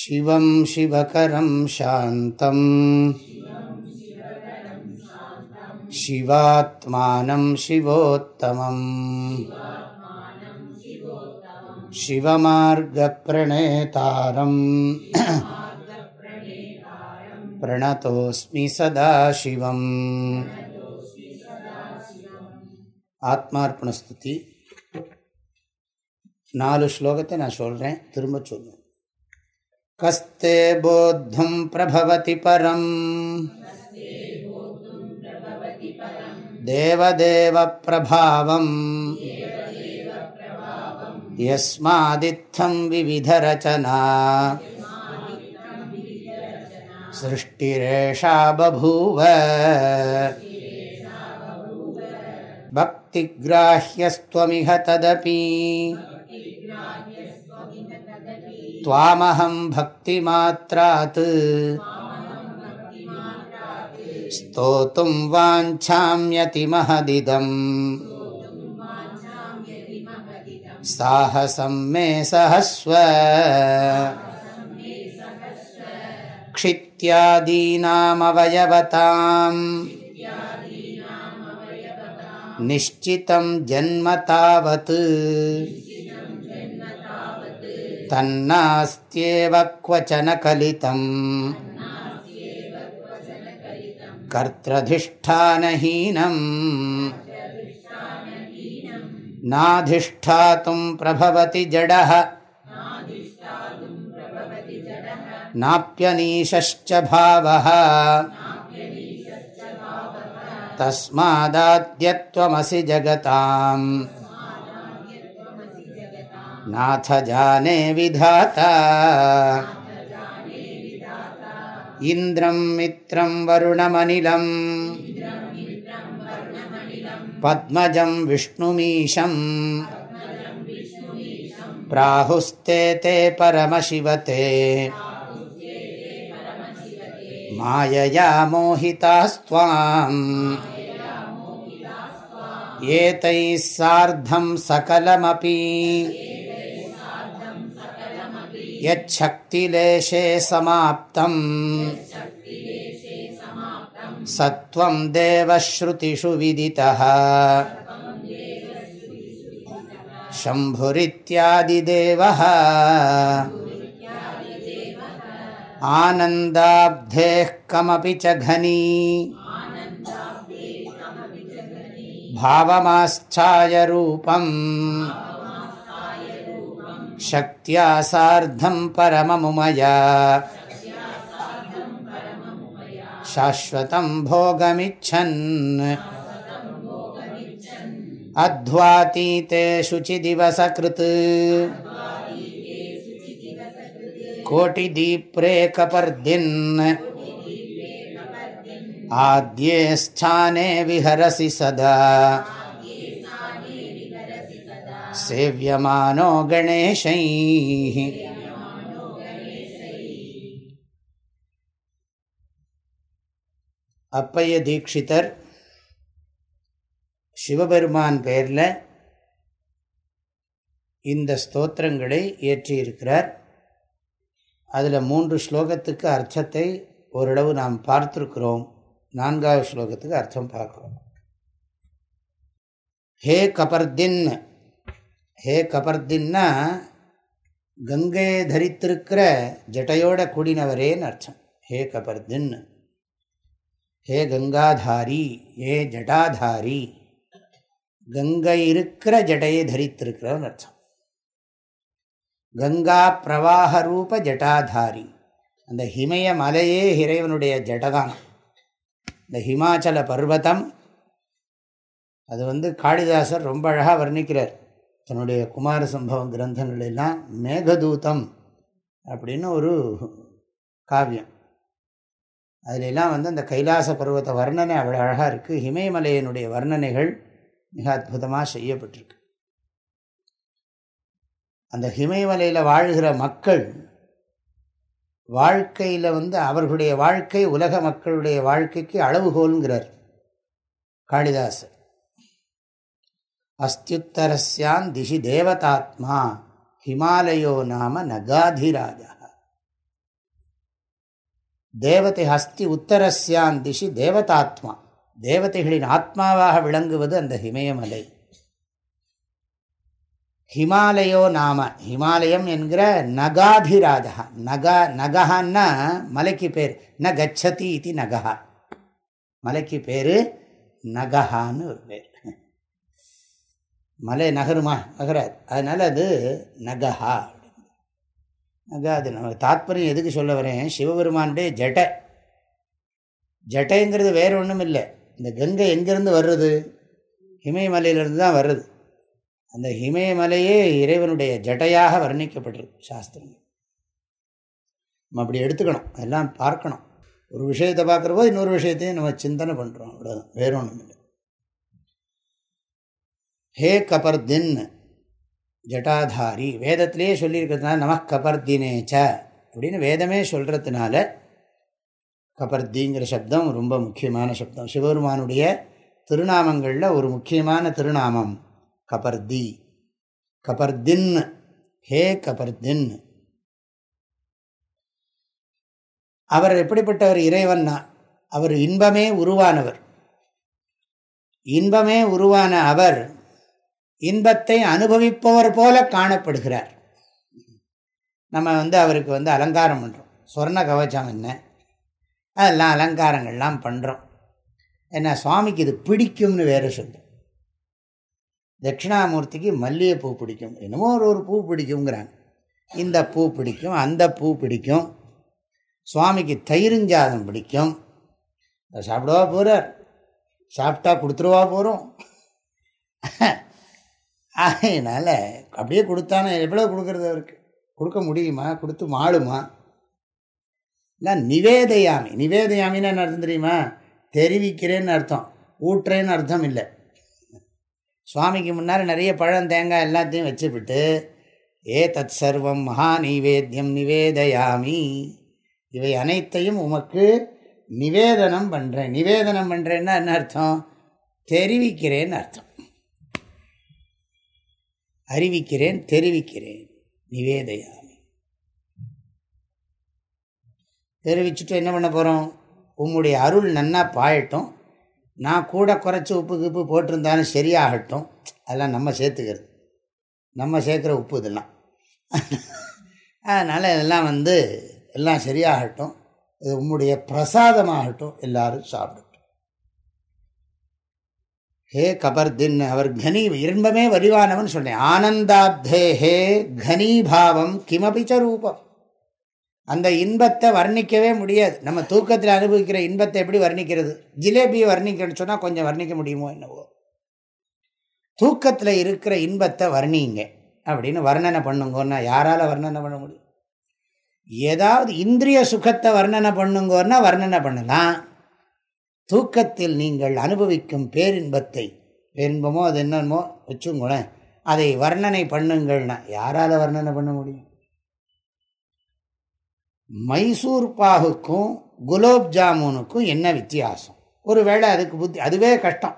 शिवं शिवकरं शान्तम् शिवात्मानं शिवोत्तमम् शिवमार्गप्रणेतारम् प्रणतोऽस्मि सदा शिवम् ஆத்மார்ப்பணஸ்துதி நாலு ஸ்லோகத்தை நான் சொல்கிறேன் திரும்ப சொல்லுவேன் கஸ்தே போத்தும் பிரபவதி பரம் தேவதேவ பிரபாவம் யஸ்மாதித்தம் விவிதரச்சனா சிருஷ்டிரேஷா பபூவ பக்திகிராஹ்யஸ்துவமிக ததபி त्वामहं भक्तिमात्रात् स्तोतुं वाञ्छाम्यतिमहदिदम् साहसं मे सहस्व क्षित्यादीनामवयवताम् निश्चितं जन्म तावत् तन्नास्त्येव क्वचन कलितम् कर्त्रधिष्ठानहीनम् नाधिष्ठातुं प्रभवति जडः नाप्यनीशश्च भावः तस्मादाद्यत्वमसि जगताम् नाथ जाने विधाता। इन्द्रं मित्रं वरुणमनिलम् पद्मजं विष्णुमीशम्। प्राहुस्ते ते परमशिवते। मायया मोहितास्त्वाम्। एतैः सार्धं यच्छक्तिलेशे समाप्तम् सत्त्वं देवश्रुतिषु विदितः शम्भुरित्यादिदेवः आनन्दाब्धेः कमपि च घनी भावमास्थाय रूपम् शक्त्या सार्धं परममुमया। शाश्वतं भोगमिच्छन्। अध्वातीते शुचिदिवसकृत् कोटिदीप्रेकपर्दिन्। आद्ये स्थाने विहरसि सदा। सेव्यमानो गणेशैः அப்பைய தீட்சிதர் சிவபெருமான் பெயரில் இந்த ஸ்தோத்திரங்களை இயற்றியிருக்கிறார் அதில் மூன்று ஸ்லோகத்துக்கு அர்த்தத்தை ஓரளவு நாம் பார்த்துருக்கிறோம் நான்காவது ஸ்லோகத்துக்கு அர்த்தம் பார்க்கிறோம் ஹே கபர்தின் ஹே கபர்தின்னா கங்கையை தரித்திருக்கிற ஜட்டையோட கூடினவரேன்னு அர்த்தம். ஹே கபர்தின். ஹே கங்காதாரி. ஏ ஜடாதாரி. கங்கை இருக்கிற ஜடையை தரித்திருக்கிறவன் அர்த்தம். கங்கா பிரவாக ரூப ஜட்டாதாரி அந்த ஹிமய மலையே இறைவனுடைய ஜடதான். இந்த ஹிமாச்சல பர்வதம். அது வந்து காளிதாசர் ரொம்ப அழகாக வர்ணிக்கிறார். தன்னுடைய குமார சம்பவம் கிரந்தங்களெல்லாம் மேகதூதம் அப்படின்னு ஒரு காவியம். அதிலெல்லாம் வந்து அந்த கைலாச பருவத வர்ணனை அவ்வளோ அழகாக இருக்குது ஹிமயமலையினுடைய வர்ணனைகள் மிக அற்புதமாக செய்யப்பட்டிருக்கு. அந்த ஹிமயமலையில் வாழ்கிற மக்கள் வாழ்க்கையில் வந்து அவர்களுடைய வாழ்க்கை உலக மக்களுடைய வாழ்க்கைக்கு அளவுகோலுங்கிறார் காளிதாசர். அஸ்தியுத்தரஸ்யான் திஷி தேவதாத்மா ஹிமாலயோ நாம நகாதிராஜ. தேவதை அஸ்தி உத்தரஸ்யான் திஷி தேவதாத்மா. தேவதைகளின் ஆத்மாவாக விளங்குவது அந்த ஹிமயமலை. ஹிமாலயோ நாம ஹிமாலயம் என்கிற நகாதிராஜா. நகா நகஹான்னா மலைக்கு பேர். ந கச்சதி இது நகஹா. மலைக்கு பேர் நகஹான்னு ஒரு பேர். மலை நகருமா? நகராது. அதனால் அது நகஹா நகா அது நம்ம தாத்பரியம் எதுக்கு சொல்ல வரேன்? சிவபெருமானுடைய ஜட்டை ஜட்டைங்கிறது வேறு ஒன்றும் இல்லை. இந்த கங்கை எங்கேருந்து வர்றது? ஹிமயமலையிலிருந்து தான் வர்றது. அந்த ஹிமயமலையே இறைவனுடைய ஜட்டையாக வர்ணிக்கப்பட்டிருக்கு சாஸ்திரங்கள். நம்ம அப்படி எடுத்துக்கணும். எல்லாம் பார்க்கணும். ஒரு விஷயத்தை பார்க்குற போது இன்னொரு விஷயத்தையும் நம்ம சிந்தனை பண்ணுறோம் அவ்வளோதான் வேறு ஒன்றும் இல்லை. ஹே கபர்தின் ஜட்டாதாரி. வேதத்திலே சொல்லியிருக்கிறதுனால நம கபர்தினேச்ச அப்படின்னு வேதமே சொல்கிறதுனால கபர்திங்கிற சப்தம் ரொம்ப முக்கியமான சப்தம். சிவபெருமானுடைய திருநாமங்களில் ஒரு முக்கியமான திருநாமம் கபர்தி. கபர்தின் ஹே கபர்தின். அவர் எப்படிப்பட்டவர் இறைவன்னா அவர் இன்பமே உருவானவர். இன்பமே உருவான அவர் இன்பத்தை அனுபவிப்பவர் போல காணப்படுகிறார். நம்ம வந்து அவருக்கு வந்து அலங்காரம் பண்ணுறோம் சொர்ண கவச்சம் என்ன? அதெல்லாம் அலங்காரங்கள்லாம் பண்ணுறோம் என்ன சுவாமிக்கு இது பிடிக்கும்னு வேறு சொல்கிறோம் தட்சிணாமூர்த்திக்கு மல்லிகைப்பூ பிடிக்கும். என்னமோ ஒரு ஒரு பூ பிடிக்குங்கிறாங்க இந்த பூ பிடிக்கும் அந்த பூ பிடிக்கும். சுவாமிக்கு தயிருஞ்சாதம் பிடிக்கும். சாப்பிடவா போகிறார் சாப்பிட்டா கொடுத்துருவா போகிறோம் அதனால் அப்படியே கொடுத்தானே எவ்வளோ கொடுக்குறது அவருக்கு? கொடுக்க முடியுமா? கொடுத்து மாளுமா? இல்லை நிவேதையாமி. நிவேதையாமின்னு என்ன அர்த்தம் தெரியுமா? தெரிவிக்கிறேன்னு அர்த்தம். ஊட்டுறேன்னு அர்த்தம் இல்லை. சுவாமிக்கு முன்னால் நிறைய பழம் தேங்காய் எல்லாத்தையும் வச்சுவிட்டு ஏ தத் சர்வம் மகா நிவேத்தியம் நிவேதயாமி. இவை அனைத்தையும் உமக்கு நிவேதனம் பண்ணுறேன் நிவேதனம் பண்ணுறேன்னா என்ன அர்த்தம்? தெரிவிக்கிறேன்னு அர்த்தம். அறிவிக்கிறேன் தெரிவிக்கிறேன். நிவேதையாமி. தெரிவிச்சுட்டு என்ன பண்ண போகிறோம் உம்முடைய அருள் நன்னா பாயட்டும். நான் கூட குறைச்சி உப்பு கிப்பு போட்டிருந்தாலும் சரியாகட்டும். அதெல்லாம் நம்ம சேர்த்துக்கிறது. நம்ம சேர்க்குற உப்பு இதெல்லாம். அதனால் இதெல்லாம் வந்து எல்லாம் சரியாகட்டும். இது உம்முடைய பிரசாதமாகட்டும். எல்லோரும் சாப்பிடும். ஹே கபர்தின் அவர் கனி இன்பமே வடிவானவன் சொன்னேன். ஆனந்தாப்தே ஹே கனீபாவம் கிமபிச்ச ரூபம். அந்த இன்பத்தை வர்ணிக்கவே முடியாது. நம்ம தூக்கத்தில் அனுபவிக்கிற இன்பத்தை எப்படி வர்ணிக்கிறது? ஜிலேபியை வர்ணிக்கணும்னு சொன்னால் கொஞ்சம் வர்ணிக்க முடியுமோ என்னவோ? தூக்கத்தில் இருக்கிற இன்பத்தை வர்ணிங்க அப்படின்னு வர்ணனை பண்ணுங்கன்னா யாரால் வர்ணனை பண்ண முடியும்? ஏதாவது இந்திரிய சுகத்தை வர்ணனை பண்ணுங்கன்னா வர்ணனை பண்ணலாம். தூக்கத்தில் நீங்கள் அனுபவிக்கும் பேரின்பத்தை பேரின்பமோ அது என்னமோ வச்சுங்களேன் அதை வர்ணனை பண்ணுங்கள்னா யாரால் வர்ணனை பண்ண முடியும்? மைசூர் பாகுக்கும் குலோப் ஜாமுனுக்கும் என்ன வித்தியாசம்? ஒருவேளை அதுக்கு புத்தி அதுவே கஷ்டம்.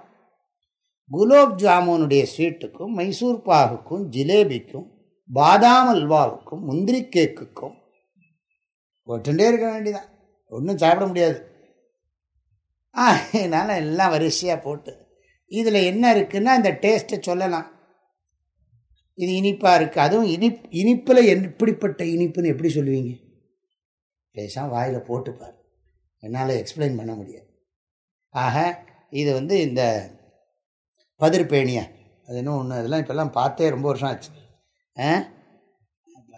குலோப் ஜாமுனுடைய ஸ்வீட்டுக்கும் மைசூர் பாகுக்கும் ஜிலேபிக்கும் பாதாம் அல்வாவுக்கும் முந்திரி கேக்குக்கும் போட்டுட்டே இருக்க வேண்டியதான் ஒன்றும் சாப்பிட முடியாது. அதனால் எல்லாம் வரிசையாக போட்டு. இதில் என்ன இருக்குன்னா இந்த டேஸ்ட்டை சொல்லலாம். இது இனிப்பாக இருக்குது அதுவும் இனிப் இனிப்பில் எப்படிப்பட்ட இனிப்புன்னு எப்படி சொல்லுவீங்க? பேசாம வாயில் போட்டுப்பார் என்னால் எக்ஸ்பிளைன் பண்ண முடியாது. ஆக இது வந்து இந்த பதிர்பேணியா? அது இன்னும் ஒன்று அதெல்லாம் இப்போல்லாம் பார்த்தே ரொம்ப வருஷம் ஆச்சு. ஆ?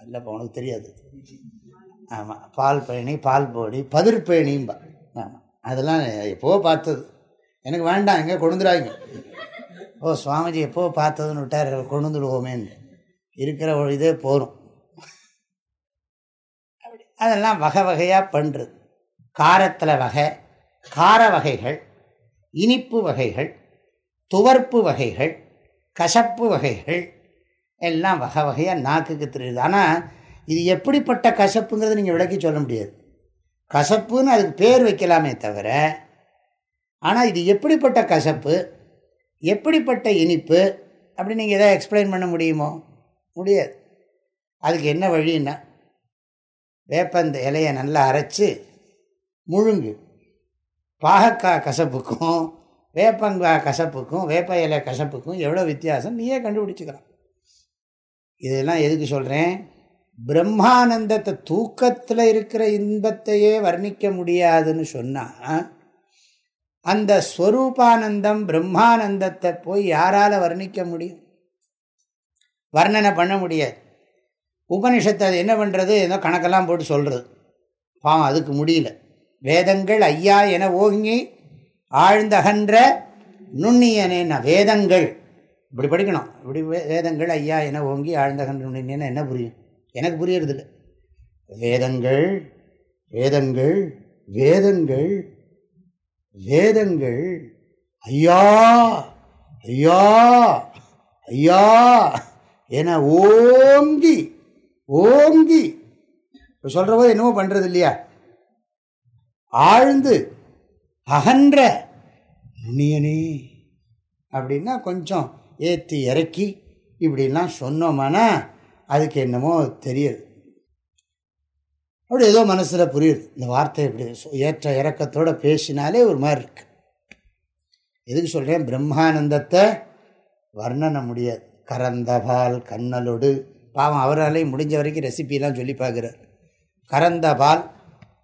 இல்லைப்பா உனக்கு தெரியாது. ஆமாம் பால் பேணி பால் போடி பதிர்பேணிம்பா அதெல்லாம் எப்போ பார்த்தது? எனக்கு வேண்டாம் எங்கே கொண்டுந்துடாங்க ஓ சுவாமிஜி எப்போ பார்த்ததுன்னு விட்டார் கொண்டுந்துடுவோமேன்னு இருக்கிற ஒரு இதே போகும் அப்படி அதெல்லாம் வகை வகையாக பண்ணுறது காரத்தில் வகை கார வகைகள் இனிப்பு வகைகள் துவர்ப்பு வகைகள் கசப்பு வகைகள் எல்லாம் வகை வகையாக நாக்குக்கு தெரியுது. ஆனால் இது எப்படிப்பட்ட கசப்புங்கிறது நீங்கள் விளக்கி சொல்ல முடியாது. கசப்புன்னு அதுக்கு பேர் வைக்கலாமே தவிர ஆனால் இது எப்படிப்பட்ட கசப்பு எப்படிப்பட்ட இனிப்பு அப்படி நீங்கள் எதாவது எக்ஸ்பிளைன் பண்ண முடியுமோ? முடியாது. அதுக்கு என்ன வழின்னா வேப்பந்த இலையை நல்லா அரைச்சி முழுங்கு. பாகக்காய் கசப்புக்கும் வேப்பங்காய் கசப்புக்கும் வேப்ப இலை கசப்புக்கும் எவ்வளோ வித்தியாசம்? நீயே கண்டுபிடிச்சிக்கலாம். இதெல்லாம் எதுக்கு சொல்கிறேன் பிரம்மானந்தத்தை தூக்கத்தில் இருக்கிற இன்பத்தையே வர்ணிக்க முடியாதுன்னு சொன்னால் அந்த ஸ்வரூபானந்தம் பிரம்மானந்தத்தை போய் யாரால் வர்ணிக்க முடியும்? வர்ணனை பண்ண முடியாது. உபனிஷத்தை அது என்ன பண்ணுறது ஏதோ கணக்கெல்லாம் போட்டு சொல்கிறது பாவம் அதுக்கு முடியல. வேதங்கள் ஐயா என ஓங்கி ஆழ்ந்தகன்ற நுண்ணியனேன்னா வேதங்கள். இப்படி படிக்கணும். இப்படி வேதங்கள் ஐயா என ஓங்கி ஆழ்ந்தகன்ற நுண்ணியன என்ன புரியும்? எனக்கு புரியறதில்ல. வேதங்கள் வேதங்கள் வேதங்கள் வேதங்கள். ஐயா ஐயா ஐயா என ஓங்கி ஓங்கி. சொல்கிற போது என்னவோ பண்ணுறது இல்லையா? ஆழ்ந்து அகன்ற நுண்ணியனே அப்படின்னா கொஞ்சம் ஏற்றி இறக்கி இப்படிலாம் சொன்னோம்னா அதுக்கு என்னமோ தெரியுது. அப்படி ஏதோ மனசில் புரியுது. இந்த வார்த்தை இப்படி ஏற்ற இறக்கத்தோடு பேசினாலே ஒரு மாதிரி இருக்கு. எதுக்கு சொல்கிறேன் பிரம்மானந்தத்தை வர்ணன முடியாது. கரந்தபால் கண்ணலோடு. பாவம் அவராலையும் முடிஞ்ச வரைக்கும் ரெசிபிலாம் சொல்லி பார்க்குறார். கரந்த பால்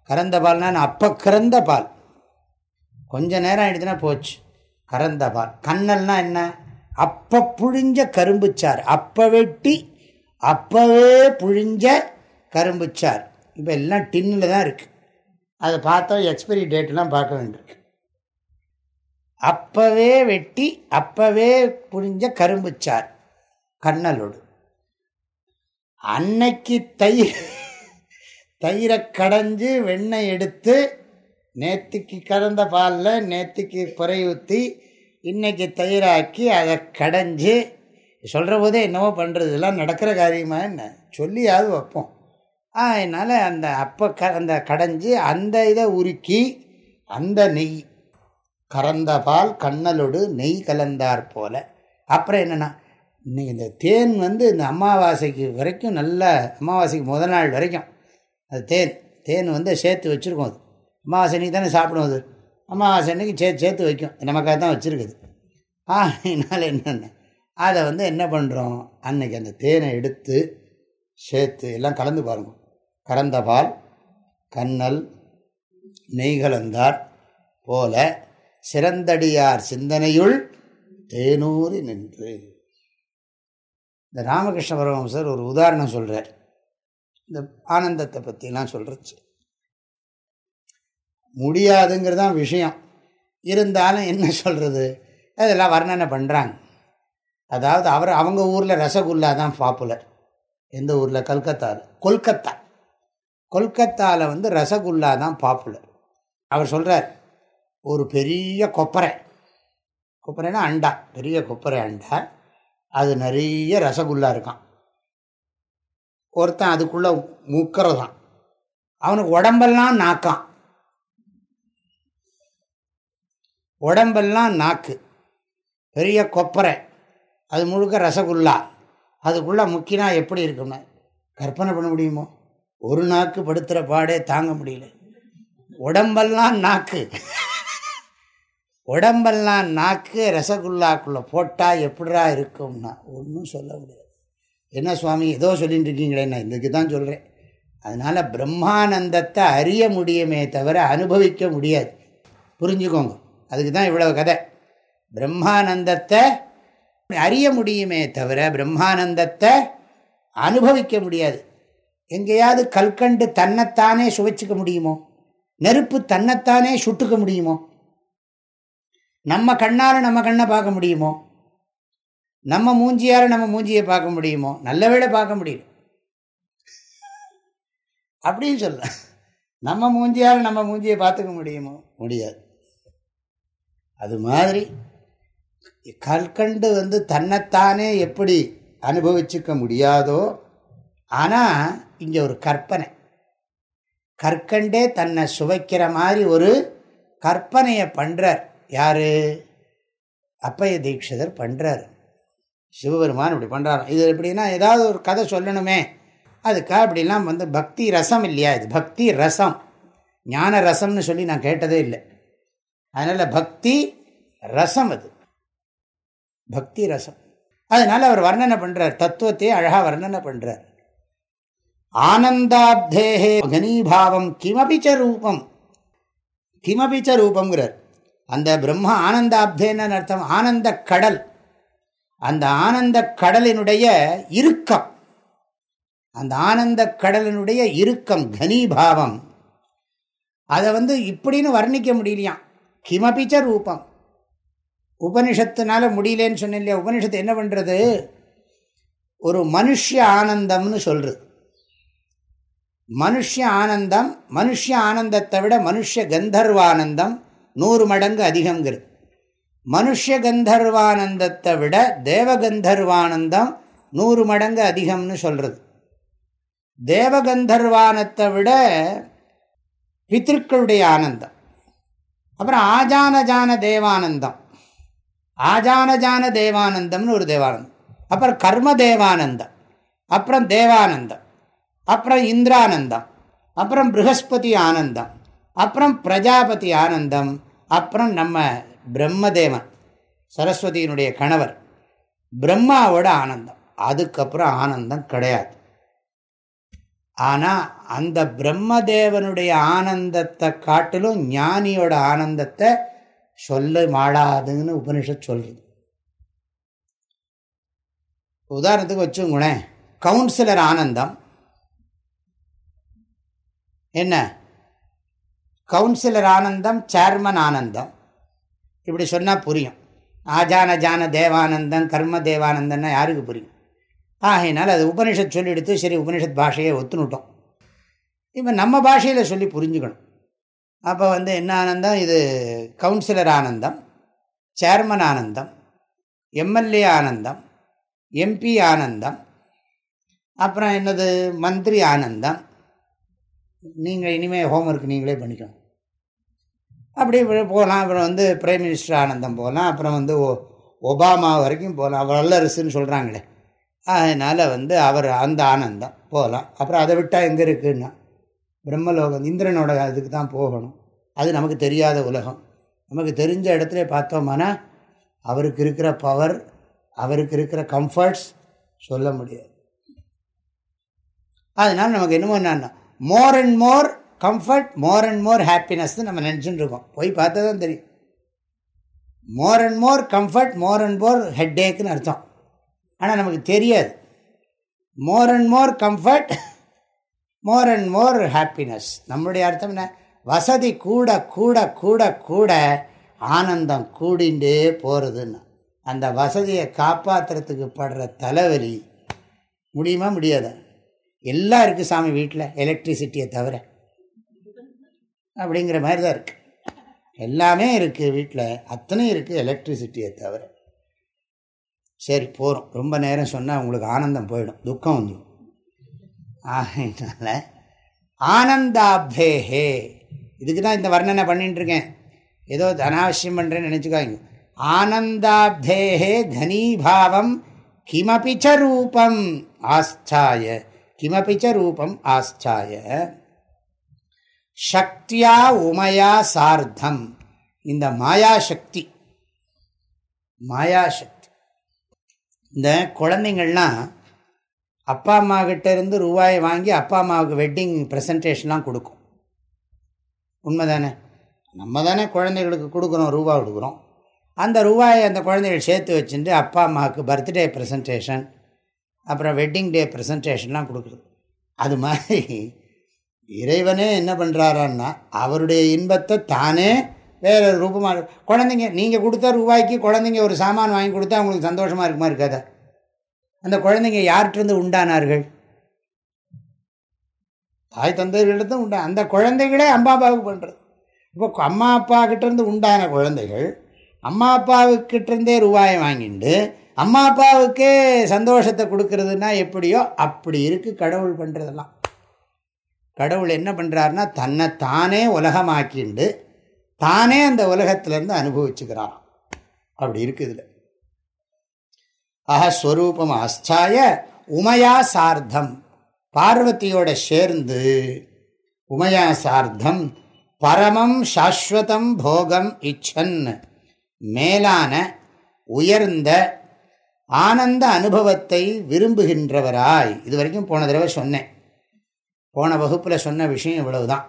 கறந்த பால்னா அப்போ கறந்த பால். கொஞ்ச நேரம் ஆகிடுதுன்னா போச்சு. கறந்த பால். கண்ணல்னா என்ன? அப்போ புழிஞ்ச கரும்புச்சார் அப்போ வெட்டி அப்போவே புழிஞ்ச கரும்புச்சார் இப்போ எல்லாம் டின்னில் தான் இருக்குது அதை பார்த்தோம் எக்ஸ்பைரி டேட்லாம் பார்க்க வேண்டியிருக்கு. அப்போவே வெட்டி அப்போவே புழிஞ்ச கரும்புச்சார் கண்ணலோடு. அன்னைக்கு தயிர் தயிரை கடைஞ்சி வெண்ணெய் எடுத்து நேற்றுக்கு கறந்த பாலில் நேற்றுக்கு புறை ஊற்றி இன்றைக்கி தயிராக்கி அதை கடைஞ்சி சொல்கிற போதே என்னவோ பண்ணுறது இதெல்லாம் நடக்கிற காரியமாக என்ன? சொல்லியாவது வைப்போம். அதனால் அந்த அப்போ க அந்த கடைஞ்சி அந்த இதை உருக்கி அந்த நெய் கறந்த பால் கண்ணலோடு நெய் கலந்தார் போல். அப்புறம் என்னென்னா இந்த தேன் வந்து இந்த அமாவாசைக்கு வரைக்கும் நல்ல அமாவாசைக்கு முதல் நாள் வரைக்கும் அது தேன். தேன் வந்து சேர்த்து வச்சுருக்கோம் அது. அமாவாசை அன்றைக்கி தானே சாப்பிடும் அது. அமாவாசை அன்றைக்கி சேர்த்து சேர்த்து வைக்கும். நமக்காக தான் வச்சுருக்குது. ஆ என்னால் என்னென்ன அதை வந்து என்ன பண்ணுறோம் அன்னைக்கு அந்த தேனை எடுத்து சேர்த்து எல்லாம் கலந்து பாருங்கள் கறந்த பால் கண்ணல் நெய்கலந்தார் போல சிறந்தடியார் சிந்தனையுள் தேனூறி நின்று. இந்த ராமகிருஷ்ண பரமஹம்சர் ஒரு உதாரணம் சொல்கிறார் இந்த ஆனந்தத்தை பற்றிலாம் சொல்கிறச்சு முடியாதுங்கிறதான் விஷயம். இருந்தாலும் என்ன சொல்கிறது அதெல்லாம் வர்ணனை பண்ணுறாங்க அதாவது அவர் அவங்க ஊரில் ரசகுல்லா தான் பாப்புலர் எந்த ஊரில்? கல்கத்தாவில் கொல்கத்தா. கொல்கத்தாவில் வந்து ரசகுல்லா தான் பாப்புலர் அவர் சொல்கிறார் ஒரு பெரிய கொப்பரை. கொப்பரைனா அண்டா. பெரிய கொப்பரை அண்டா. அது நிறைய ரசகுல்லா இருக்கான். ஒருத்தன் அதுக்குள்ளே முக்கிறதான். அவனுக்கு உடம்பெல்லாம் நாக்கான் உடம்பெல்லாம் நாக்கு. பெரிய கொப்பரை. அது முழுக்க ரசகுல்லா. அதுக்குள்ளே முக்கினா எப்படி இருக்கும்னு? கற்பனை பண்ண முடியுமோ? ஒரு நாக்கு படுத்துகிற பாடே தாங்க முடியல. உடம்பெல்லாம் நாக்கு. உடம்பெல்லாம் நாக்கு ரசகுல்லாக்குள்ளே போட்டால் எப்படிரா இருக்கும்னா? ஒன்றும் சொல்ல முடியாது. என்ன சுவாமி ஏதோ சொல்லிட்டு இருக்கீங்களே நான் இதுக்கு தான் சொல்கிறேன் அதனால் பிரம்மானந்தத்தை அறிய முடியுமே தவிர அனுபவிக்க முடியாது. புரிஞ்சுக்கோங்க. அதுக்கு தான் இவ்வளோ கதை. பிரம்மானந்தத்தை அறிய முடியுமே தவிர பிரம்மானந்தத்தை அனுபவிக்க முடியாது. எங்கேயாவது கல்கண்டு தன்னைத்தானே சுவைச்சிக்க முடியுமோ? நெருப்பு தன்னைத்தானே சுட்டுக்க முடியுமோ? நம்ம கண்ணால் நம்ம கண்ணை பார்க்க முடியுமோ? நம்ம மூஞ்சியார நம்ம மூஞ்சியை பார்க்க முடியுமோ? நல்ல வேலை பார்க்க முடியும் அப்படின்னு சொல்ல நம்ம மூஞ்சியார நம்ம மூஞ்சியை பார்த்துக்க முடியுமோ? முடியாது. அது மாதிரி கல்கண்டு வந்து தன்னைத்தானே எப்படி அனுபவிச்சுக்க முடியாதோ ஆனால் இங்கே ஒரு கற்பனை. கற்கண்டே தன்னை சுவைக்கிற மாதிரி ஒரு கற்பனையை பண்ணுறார் யார்? அப்பைய தீட்சிதர் பண்ணுறார் சிவபெருமான் இப்படி பண்ணுறாரு இது எப்படின்னா ஏதாவது ஒரு கதை சொல்லணுமே. அதுக்காக அப்படிலாம் வந்து பக்தி ரசம் இல்லையா இது? பக்தி ரசம். ஞான ரசம்னு சொல்லி நான் கேட்டதே இல்லை. அதனால் பக்தி ரசம் அது. பக்தி ரசம். அதனால் அவர் வர்ணனை பண்ணுறார் தத்துவத்தையே அழகாக வர்ணனை பண்ணுறார் ஆனந்தாப்தேகே கனீபாவம் கிமபிச்ச ரூபம். கிமபிச்ச ரூபங்கிறார் அந்த பிரம்மா ஆனந்தாப்தேன்னு அர்த்தம்? ஆனந்த கடல். அந்த ஆனந்த கடலினுடைய இறுக்கம். அந்த ஆனந்த கடலினுடைய இறுக்கம் கனீபாவம். அதை வந்து இப்படின்னு வர்ணிக்க முடியலையாம். கிமபிச்ச ரூபம். உபனிஷத்துனால முடியலேன்னு சொன்னேன் இல்லையா உபனிஷத்து என்ன பண்ணுறது ஒரு மனுஷ ஆனந்தம்னு சொல்கிறது மனுஷ ஆனந்தம் மனுஷ ஆனந்தத்தை விட மனுஷ கந்தர்வானந்தம் நூறு மடங்கு அதிகங்கிறது மனுஷ கந்தர்வானந்தத்தை விட தேவகந்தர்வானந்தம் நூறு மடங்கு அதிகம்னு சொல்கிறது தேவகந்தர்வானத்தை விட பித்திருக்களுடைய ஆனந்தம். அப்புறம் ஆஜானஜான தேவானந்தம். ஆஜானஜான தேவானந்தம்னு ஒரு தேவானந்தம். அப்புறம் கர்ம தேவானந்தம் அப்புறம் தேவானந்தம். அப்புறம் இந்திரானந்தம். அப்புறம் ப்ரகஸ்பதி ஆனந்தம். அப்புறம் பிரஜாபதி ஆனந்தம். அப்புறம் நம்ம பிரம்மதேவன் சரஸ்வதியினுடைய கணவர். பிரம்மாவோட ஆனந்தம். அதுக்கப்புறம் ஆனந்தம் கிடையாது. ஆனால் அந்த பிரம்மதேவனுடைய ஆனந்தத்தை காட்டிலும் ஞானியோட ஆனந்தத்தை சொல்ல மாடாதுன்னு உபனிஷத் சொல்றது. உதாரணத்துக்கு வச்சுங்களேன் கவுன்சிலர் ஆனந்தம். என்ன? கவுன்சிலர் ஆனந்தம் சேர்மன் ஆனந்தம். இப்படி சொன்னால் புரியும். ஆஜான ஜான தேவானந்தம் கர்ம தேவானந்தம்னா யாருக்கு புரியும்? ஆகையினால் அது உபனிஷத் சொல்லி எடுத்து சரி உபனிஷத் பாஷையை ஒத்துனுட்டோம் இப்போ நம்ம பாஷையில் சொல்லி புரிஞ்சுக்கணும். அப்போ வந்து என்ன ஆனந்தம்? இது கவுன்சிலர் ஆனந்தம் சேர்மன் ஆனந்தம் எம்எல்ஏ ஆனந்தம் எம்பி ஆனந்தம் அப்புறம் என்னது? மந்திரி ஆனந்தம். நீங்கள் இனிமேல் ஹோம்ஒர்க் நீங்களே பண்ணிக்கணும். அப்படி போகலாம். அப்புறம் வந்து பிரைம் மினிஸ்டர் ஆனந்தம் போகலாம். அப்புறம் வந்து ஒபாமா வரைக்கும் போகலாம். அவர் வல்லரசுன்னு சொல்கிறாங்களே அதனால் வந்து அவர் அந்த ஆனந்தம் போகலாம். அப்புறம் அதை விட்டால் எங்கே இருக்குன்னா பிரம்மலோகம் இந்திரனோட அதுக்கு தான் போகணும். அது நமக்கு தெரியாத உலகம். நமக்கு தெரிஞ்ச இடத்துல பார்த்தோம்னா அவருக்கு இருக்கிற பவர் அவருக்கு இருக்கிற கம்ஃபர்ட்ஸ் சொல்ல முடியாது. அதனால் நமக்கு என்னமோ என்னன்னா more and more comfort more and more happiness நம்ம நினச்சிட்டு இருக்கோம் போய் பார்த்தா தான் தெரியும். More and more comfort more and more head ஏக்குன்னு அர்த்தம். ஆனால் நமக்கு தெரியாது. More and more comfort more and more happiness நம்மளுடைய அர்த்தம் என்ன? வசதி கூட கூட கூட கூட ஆனந்தம் கூடிண்டே போகிறதுன்னு அந்த வசதியை காப்பாற்றுறதுக்கு படுற தலைவலி முடியுமா முடியாத? எல்லாம் இருக்குது சாமி வீட்டில் எலக்ட்ரிசிட்டியை தவிர. அப்படிங்கிற மாதிரி தான் இருக்குது எல்லாமே இருக்குது வீட்டில் அத்தனையும் இருக்குது எலக்ட்ரிசிட்டியை தவிர. சரி போகிறோம் ரொம்ப நேரம் சொன்னால் உங்களுக்கு ஆனந்தம் போயிடும் துக்கம் வந்துடும் ஆகையினால ஆனந்தாப்தேஹே இதுக்கு தான் இந்த வர்ணனை பண்ணிட்டுருக்கேன். ஏதோ அனாவசியம் பண்ணுறேன்னு நினச்சிக்காங்க ஆனந்தாப்தேஹே கனீபாவம் கிமபிச்ச ரூபம் ஆஸ்தாய. கிமபிச்ச ரூபம் ஆஸ்தாய. சக்தியா உமையா சார்த்தம். இந்த மாயாசக்தி. மாயாசக்தி. இந்த குழந்தைங்கள்லாம் அப்பா அம்மா கிட்ட இருந்து ரூபாயை வாங்கி அப்பா அம்மாவுக்கு வெட்டிங் ப்ரெசன்டேஷன்லாம் கொடுக்கும். உண்மை தானே நம்ம தானே குழந்தைகளுக்கு கொடுக்குறோம் ரூபா கொடுக்குறோம். அந்த ரூபாயை அந்த குழந்தைகள் சேர்த்து வச்சுட்டு அப்பா அம்மாவுக்கு பர்த்டே ப்ரெசன்டேஷன் அப்புறம் வெட்டிங் டே ப்ரெசன்டேஷன்லாம் கொடுக்குறது. அது மாதிரி இறைவனே என்ன பண்ணுறாரான்னா அவருடைய இன்பத்தை தானே வேறு ரூபமாக குழந்தைங்க நீங்கள் கொடுத்த ரூபாய்க்கு குழந்தைங்க ஒரு சாமான் வாங்கி கொடுத்தா அவங்களுக்கு சந்தோஷமாக இருக்குமா இருக்காதா? அந்த குழந்தைங்க யார்கிட்டருந்து உண்டானார்கள்? தாய் தந்தைகளிடத்தும் உண்டா. அந்த குழந்தைகளே அம்மா அப்பாவுக்கு பண்ணுறது இப்போ அம்மா அப்பா கிட்டேருந்து உண்டான குழந்தைகள் அம்மா அப்பாவுக்கிட்டேருந்தே ரூபாயை வாங்கிட்டு அம்மா அப்பாவுக்கே சந்தோஷத்தை கொடுக்கறதுனா எப்படியோ அப்படி இருக்குது கடவுள் பண்ணுறதெல்லாம் கடவுள் என்ன பண்ணுறாருனா தன்னை தானே உலகமாக்கிண்டு தானே அந்த உலகத்திலேருந்து அனுபவிச்சுக்கிறான் அப்படி இருக்குதுல ஆஹா ஸ்வரூபம் ஆஸ்தாய உமையா சார்த்தம். பார்வதியோட சேர்ந்து உமையா சார்த்தம் பரமம் சாஸ்வதம் போகம் இச்சன். மேலான உயர்ந்த ஆனந்த அனுபவத்தை விரும்புகின்றவராய். இது வரைக்கும் போன தடவை சொன்னேன். போன வகுப்பில் சொன்ன விஷயம் இவ்வளவுதான்.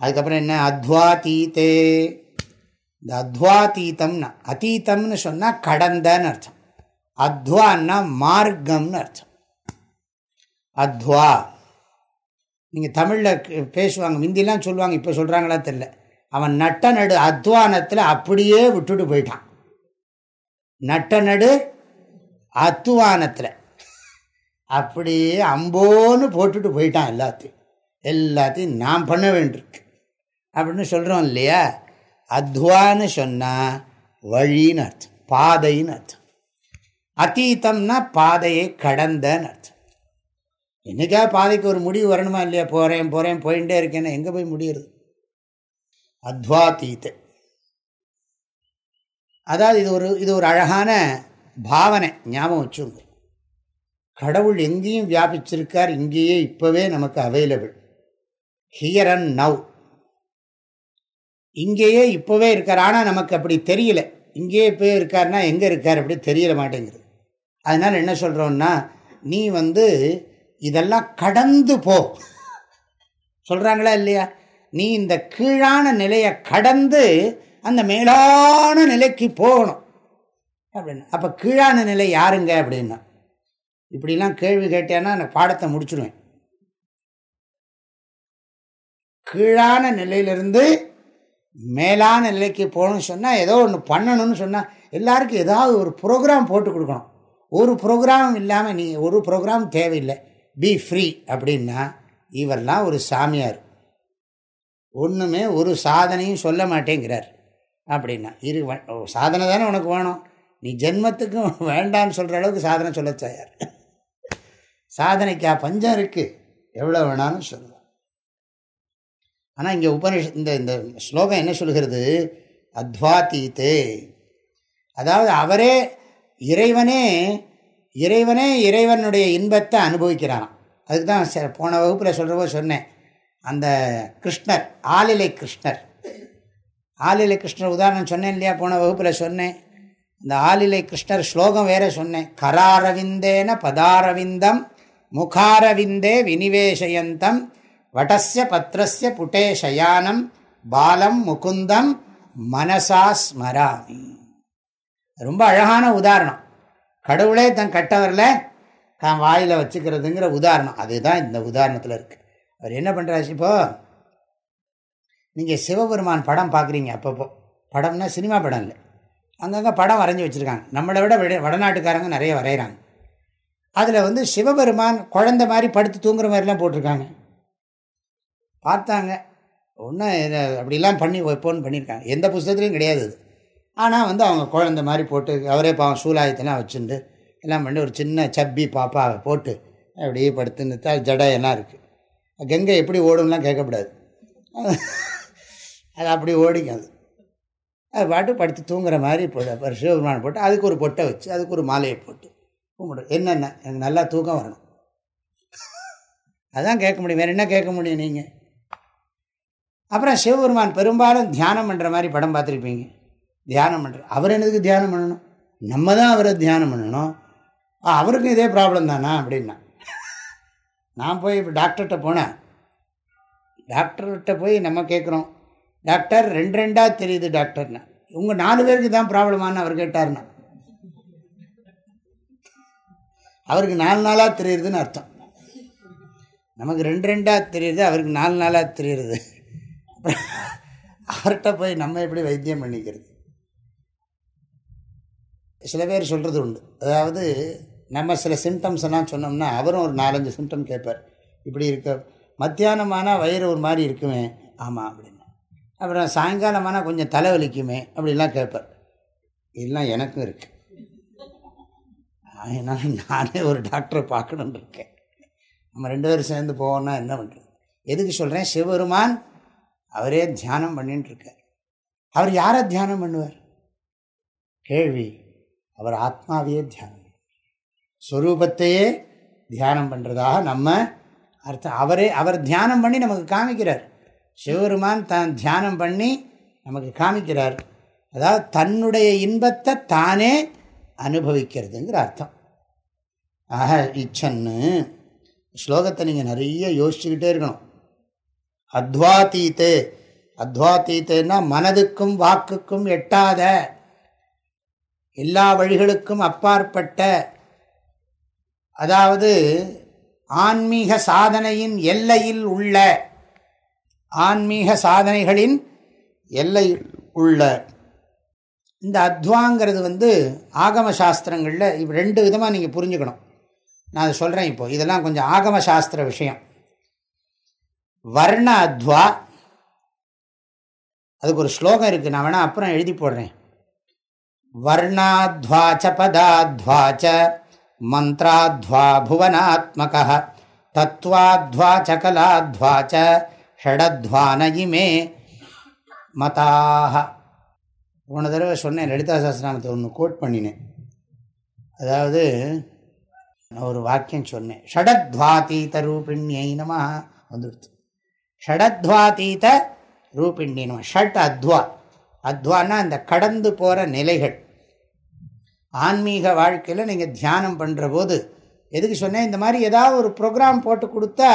அதுக்கப்புறம் என்ன? அத்வாதீத்தே இந்த அத்வாதீத்தம்னா அதீத்தம்னு சொன்னால் கடந்தன்னு அர்த்தம். அத்வான்னா மார்க்கம்னு அர்த்தம். அத்வா. நீங்கள் தமிழில் பேசுவாங்க முந்திலாம் சொல்லுவாங்க இப்போ சொல்கிறாங்களா தெரில. அவன் நட்ட நடு அத்வானத்தில் அப்படியே விட்டுட்டு போயிட்டான். நட்ட நடு அத்துவானத்தில் அப்படியே அம்போன்னு போட்டுட்டு போயிட்டான் எல்லாத்தையும். எல்லாத்தையும் நான் பண்ண வேண்டியிருக்கு. அப்படின்னு சொல்கிறோம் இல்லையா? அத்வான்னு சொன்னால் வழின்னு அர்த்தம் பாதைன்னு அர்த்தம். அத்தீத்தம்னா பாதையை கடந்தன்னு அர்த்தம். என்னைக்கா பாதைக்கு ஒரு முடிவு வரணுமா இல்லையா? போகிறேன் போகிறேன் போயிட்டே இருக்கேன்னா எங்கே போய் முடியுறது? அத்வாத்தீத்து அதாவது இது ஒரு இது ஒரு அழகான பாவனை ஞாபகம் வச்சுங்க கடவுள் எங்கேயும் வியாபிச்சிருக்கார் இங்கேயே இப்போவே நமக்கு அவைலபிள் ஹியர் அண்ட் நவ் இங்கேயே இப்போவே இருக்கார் ஆனால் நமக்கு அப்படி தெரியல. இங்கேயே போய் இருக்காருன்னா எங்கே இருக்கார் அப்படி தெரியல மாட்டேங்கிறது அதனால் என்ன சொல்கிறோன்னா நீ வந்து இதெல்லாம் கடந்து போ. சொல்கிறாங்களா இல்லையா? நீ இந்த கீழான நிலையை கடந்து அந்த மேலான நிலைக்கு போகணும். அப்படின்னு. அப்போ கீழான நிலை யாருங்க அப்படின்னா? இப்படிலாம் கேள்வி கேட்டேன்னா நான் பாடத்தை முடிச்சுடுவேன் கீழான நிலையிலிருந்து மேலான நிலைக்கு போகணும்னு சொன்னால் ஏதோ ஒன்று பண்ணணும்னு சொன்னால் எல்லாருக்கும் ஏதாவது ஒரு ப்ரோக்ராம் போட்டு கொடுக்கணும். ஒரு ப்ரோக்ராம் இல்லாமல் நீ ஒரு ப்ரோக்ராம் தேவையில்லை. பி ஃப்ரீ அப்படின்னா இவரெல்லாம் ஒரு சாமியார். ஒன்றுமே ஒரு சாதனையும் சொல்ல மாட்டேங்கிறார். அப்படின்னா இரு சாதனை தானே உனக்கு வேணும். நீ ஜென்மத்துக்கும் வேண்டான்னு சொல்கிற அளவுக்கு சாதனை சொல்ல தயார் சாதனைக்கா பஞ்சம் இருக்குது எவ்வளோ வேணாலும் சொல்லுவோம் ஆனால் இங்கே உபனிஷ இந்த இந்த ஸ்லோகம் என்ன சொல்கிறது அத்வாதீத்தே அதாவது அவரே இறைவனே இறைவனே இறைவனுடைய இன்பத்தை அனுபவிக்கிறாராம். அதுக்கு தான் போன வகுப்பில் சொல்கிறவோ சொன்னேன். அந்த கிருஷ்ணர் ஆளிலை கிருஷ்ணர். ஆளிலை கிருஷ்ணர் உதாரணம் சொன்னேன் இல்லையா? போன வகுப்பில் சொன்னேன். இந்த ஆளிலை கிருஷ்ணர் ஸ்லோகம் வேற சொன்னேன். கராரவிந்தேன பதாரவிந்தம் முகாரவிந்தே வினிவேஷயந்தம் வடஸ்ய பத்திரஸ்ய புட்டே சயானம் பாலம் முகுந்தம் மனசா ஸ்மராமி. ரொம்ப அழகான உதாரணம். கடவுளே தன் கட்டவரில் தான் வாயில் வச்சுக்கிறதுங்கிற உதாரணம். அதுதான் இந்த உதாரணத்தில் இருக்குது அவர் என்ன பண்ணுறாரு இப்போ? நீங்கள் சிவபெருமான் படம் பார்க்குறீங்க அப்பப்போ. படம்னா சினிமா படம் இல்லை. அங்கங்கே படம் வரைஞ்சி வச்சுருக்காங்க. நம்மளை விட விட வடநாட்டுக்காரங்க நிறைய வரைகிறாங்க. அதில் வந்து சிவபெருமான் குழந்த மாதிரி படுத்து தூங்குற மாதிரிலாம் போட்டிருக்காங்க. பார்த்தாங்க. ஒன்றும் அப்படிலாம் பண்ணி வைப்போன்னு பண்ணியிருக்காங்க. எந்த புஸ்தத்துலேயும் கிடையாது அது. ஆனால் வந்து அவங்க குழந்த மாதிரி போட்டு அவரே பாவம் சூலாயத்தெல்லாம் வச்சுட்டு எல்லாம் பண்ணி ஒரு சின்ன சப்பி பாப்பாவை போட்டு அப்படியே படுத்துன்னு ஜடை ஜடையெல்லாம் இருக்குது கங்கை எப்படி ஓடும்லாம் கேட்கக்கூடாது அது அப்படி ஓடிக்கும் அது. அது பாட்டு படுத்து தூங்குற மாதிரி போட்டு சிவபெருமான் போட்டு அதுக்கு ஒரு பொட்டை வச்சு அதுக்கு ஒரு மாலையை போட்டு கும்பிடு. என்னென்ன? எனக்கு நல்லா தூக்கம் வரணும். அதான் கேட்க முடியும். வேறு என்ன கேட்க முடியும் நீங்கள் அப்புறம் சிவபெருமான் பெரும்பாலும் தியானம் பண்ணுற மாதிரி படம் பார்த்துருப்பீங்க. தியானம் பண்ணுற அவர் என்னதுக்கு தியானம் பண்ணணும்? நம்ம தான் அவரை தியானம் பண்ணணும். அவருக்கும் இதே ப்ராப்ளம் தானா? அப்படின்னா. நான் போய் இப்போ டாக்டர்கிட்ட போனேன். டாக்டர்கிட்ட போய் நம்ம கேட்குறோம் டாக்டர் ரெண்டு ரெண்டாக தெரியுது டாக்டர்னு. உங்கள் நாலு பேருக்கு தான் ப்ராப்ளமானு அவர் கேட்டார்னா அவருக்கு நாலு நாளாக தெரியுதுன்னு அர்த்தம். நமக்கு ரெண்டு ரெண்டாக தெரியுது அவருக்கு நாலு நாளாக தெரியுது அவர்கிட்ட போய் நம்ம எப்படி வைத்தியம் பண்ணிக்கிறது? சில பேர் சொல்கிறது உண்டு. அதாவது நம்ம சில சிம்டம்ஸ் எல்லாம் சொன்னோம்னா அவரும் ஒரு நாலஞ்சு சிம்டம் கேட்பார். இப்படி இருக்க. மத்தியானமானால் வயிறு ஒரு மாதிரி இருக்குமே. ஆமாம் அப்படின்னா. அப்புறம் சாயங்காலமானால் கொஞ்சம் தலைவலிக்குமே அப்படிலாம் கேட்பார். இதெல்லாம் எனக்கும் இருக்குது அதனால் நானே ஒரு டாக்டரை பார்க்கணுன்னு இருக்கேன். நம்ம ரெண்டு பேரும் சேர்ந்து போவோம்னா என்ன பண்ணுறது எதுக்கு சொல்கிறேன் சிவபெருமான் அவரே தியானம் பண்ணின்னு இருக்கார். அவர் யாரை தியானம் பண்ணுவார்? கேள்வி. அவர் ஆத்மாவையே தியானம் ஸ்வரூபத்தையே தியானம் பண்ணுறதாக நம்ம அர்த்தம். அவரே அவர் தியானம் பண்ணி நமக்கு காமிக்கிறார். சிவருமான் தான் தியானம் பண்ணி நமக்கு காமிக்கிறார். அதாவது தன்னுடைய இன்பத்தை தானே அனுபவிக்கிறதுங்கிற அர்த்தம். ஆக இச்சன்னு ஸ்லோகத்தை நீங்கள் நிறைய யோசிச்சுக்கிட்டே இருக்கணும். அத்வாதீத்தே அத்வாதீத்தேன்னா மனதுக்கும் வாக்குக்கும் எட்டாத எல்லா வழிகளுக்கும் அப்பாற்பட்ட அதாவது ஆன்மீக சாதனையின் எல்லையில் உள்ள ஆன்மீக சாதனைகளின் எல்லையில் உள்ள. இந்த அத்வாங்கிறது வந்து ஆகம சாஸ்திரங்களில் ரெண்டு விதமாக நீங்கள் புரிஞ்சுக்கணும். நான் அதை சொல்கிறேன் இப்போது இதெல்லாம் கொஞ்சம் ஆகம சாஸ்திர விஷயம். வர்ண அத்வா அதுக்கு ஒரு ஸ்லோகம் இருக்குது நான் வேணால் அப்புறம் எழுதி போடுறேன். வர்ணாத்வாச்ச பதாத்வாச்ச மந்திராத்வா புவனாத்மக தத்வாத்வாச்ச கலாத்வாச்ச ஷடத்வான இமே மதாக போன தடவை சொன்னேன் லலிதா சாஸ்திராமத்தை ஒன்று கோட் பண்ணினேன். அதாவது நான் ஒரு வாக்கியம் சொன்னேன். ஷடத்வாதீத ரூபிணியை நம வந்துடுச்சு. ஷடத்வாதீத ரூபிணி நம ஷட் அத்வா அத்வானா அந்த கடந்து போகிற நிலைகள். ஆன்மீக வாழ்க்கையில் நீங்கள் தியானம் பண்ணுற போது எதுக்கு சொன்னேன் இந்த மாதிரி ஏதாவது ஒரு ப்ரோக்ராம் போட்டு கொடுத்தா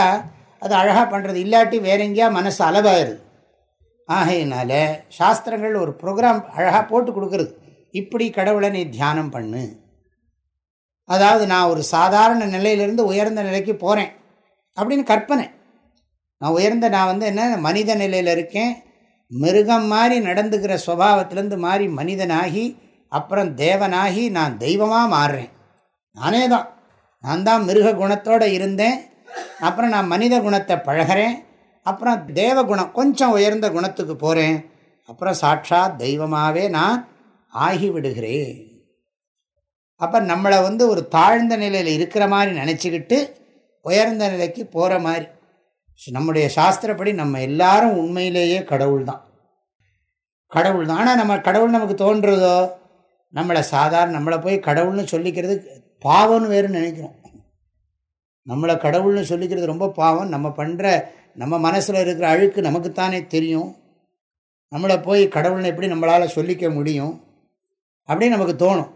அது அழகாக பண்ணுறது இல்லாட்டி வேற எங்கேயா மனசு அளவாயிருது ஆகையினால சாஸ்திரங்கள் ஒரு ப்ரோக்ராம் அழகாக போட்டு கொடுக்குறது. இப்படி கடவுளை நீ தியானம் பண்ணு. அதாவது நான் ஒரு சாதாரண நிலையிலிருந்து உயர்ந்த நிலைக்கு போகிறேன் அப்படின்னு கற்பனை. நான் உயர்ந்த நான் வந்து என்ன மனித நிலையில் இருக்கேன். மிருகம் மாதிரி நடந்துக்கிற சுவாவத்திலேருந்து மாறி மனிதனாகி அப்புறம் தேவனாகி நான் தெய்வமாக மாறுறேன். நானே தான் நான் தான் மிருக குணத்தோடு இருந்தேன். அப்புறம் நான் மனித குணத்தை பழகிறேன். அப்புறம் தேவ குணம் கொஞ்சம் உயர்ந்த குணத்துக்கு போகிறேன் அப்புறம் சாட்சாத் தெய்வமாகவே நான் ஆகிவிடுகிறேன். அப்போ நம்மளை வந்து ஒரு தாழ்ந்த நிலையில் இருக்கிற மாதிரி நினச்சிக்கிட்டு உயர்ந்த நிலைக்கு போகிற மாதிரி நம்முடைய சாஸ்திரப்படி நம்ம எல்லாரும் உண்மையிலேயே கடவுள் தான் கடவுள் தான் ஆனால் நம்ம கடவுள் நமக்கு தோன்றதோ நம்மளை சாதாரண நம்மளை போய் கடவுள்னு சொல்லிக்கிறது பாவம்னு வேறு நினைக்கிறோம். நம்மளை கடவுள்னு சொல்லிக்கிறது ரொம்ப பாவம். நம்ம பண்ணுற நம்ம மனசில் இருக்கிற அழுக்கு நமக்குத்தானே தெரியும். நம்மளை போய் கடவுள்னு எப்படி நம்மளால் சொல்லிக்க முடியும்? அப்படின்னு நமக்கு தோணும்.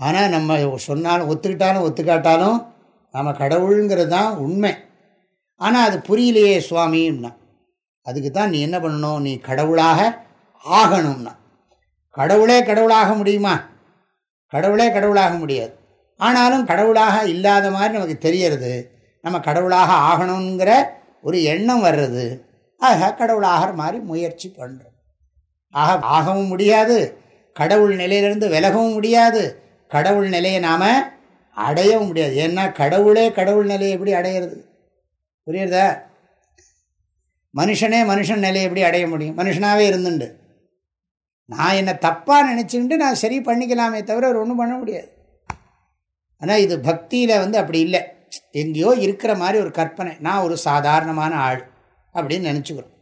ஆனால் நம்ம சொன்னாலும் ஒத்துக்கிட்டாலும் ஒத்துக்காட்டாலும் நம்ம கடவுளுங்கிறது தான் உண்மை. ஆனால் அது புரியலையே சுவாமின்னா. அதுக்கு தான் நீ என்ன பண்ணணும்? நீ கடவுளாக ஆகணும்னா. கடவுளே கடவுளாக முடியுமா? கடவுளே கடவுளாக முடியாது. ஆனாலும் கடவுளாக இல்லாத மாதிரி நமக்கு தெரியறது. நம்ம கடவுளாக ஆகணுங்கிற ஒரு எண்ணம் வர்றது. ஆக கடவுளாகிற மாதிரி முயற்சி பண்ணுறோம் ஆக ஆகவும் முடியாது. கடவுள் நிலையிலிருந்து விலகவும் முடியாது. கடவுள் நிலையை நாம் அடையவும் முடியாது. ஏன்னா கடவுளே கடவுள் நிலையை எப்படி அடையிறது? புரியுறதா? மனுஷனே மனுஷன் நிலையை எப்படி அடைய முடியும்? மனுஷனாகவே இருந்துண்டு. நான் என்னை தப்பாக நினச்சிக்கிட்டு நான் சரி பண்ணிக்கலாமே தவிர ஒன்றும் பண்ண முடியாது. ஆனால் இது பக்தியில் வந்து அப்படி இல்லை. எங்கேயோ இருக்கிற மாதிரி ஒரு கற்பனை. நான் ஒரு சாதாரணமான ஆள் அப்படின்னு நினச்சிக்கிறோம்.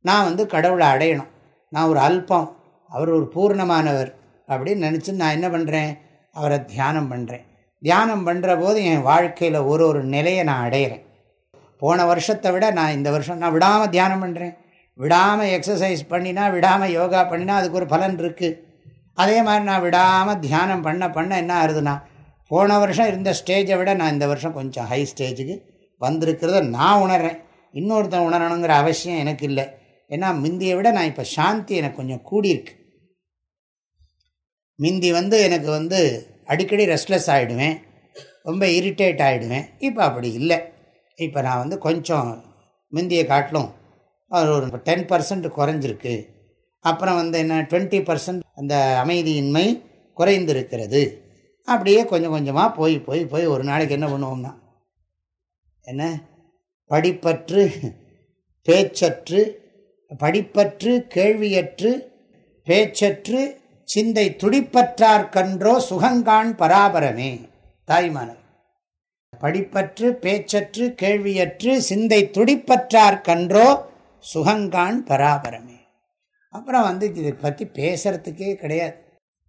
நான் வந்து கடவுளை அடையணும். நான் ஒரு அல்பம். அவர் ஒரு பூர்ணமானவர் அப்படின்னு நினச்சி நான் என்ன பண்ணுறேன் அவரை தியானம் பண்ணுறேன் தியானம் பண்ணுற போது என் வாழ்க்கையில் ஒரு ஒரு நிலையை நான் அடையிறேன். போன வருஷத்தை விட நான் இந்த வருஷம் நான் விடாமல் தியானம் பண்ணுறேன் விடாமல் எக்ஸசைஸ் பண்ணினா விடாமல் யோகா பண்ணினா அதுக்கு ஒரு பலன் இருக்குது அதே மாதிரி நான் விடாமல் தியானம் பண்ண பண்ண என்ன ஆகுதுன்னா போன வருஷம் இருந்த ஸ்டேஜை விட நான் இந்த வருஷம் கொஞ்சம் ஹை ஸ்டேஜுக்கு வந்திருக்கிறத நான் உணர்கிறேன் இன்னொருத்தன் உணரணுங்கிற அவசியம் எனக்கு இல்லை. ஏன்னா முந்தியை விட நான் இப்போ சாந்தி எனக்கு கொஞ்சம் கூடியிருக்கு. மிந்தி வந்து எனக்கு வந்து அடிக்கடி ரெஸ்ட்லெஸ் ஆகிடுவேன் ரொம்ப இரிட்டேட் ஆகிடுவேன் இப்போ அப்படி இல்லை. இப்போ நான் வந்து கொஞ்சம் முந்தியை காட்டிலும் ஒரு டென் பர்சன்ட் குறைஞ்சிருக்கு. அப்புறம் வந்து என்ன டுவெண்ட்டி பர்சன்ட் அந்த அமைதியின்மை குறைந்திருக்கிறது. அப்படியே கொஞ்சம் கொஞ்சமாக போய் போய் போய் ஒரு நாளைக்கு என்ன பண்ணுவோம்னா என்ன? படிப்பற்று பேச்சற்று படிப்பற்று கேள்வியற்று பேச்சற்று சிந்தை துடிப்பற்றார் கன்றோ சுகங்கான் பராபரமே. தாய்மானவர் படிப்பற்று பேச்சற்று கேள்வியற்று சிந்தை துடிப்பற்றார் கன்றோ சுகங்கான் பராபரமே. அப்புறம் வந்து இதை பற்றி பேசுறதுக்கே கிடையாது.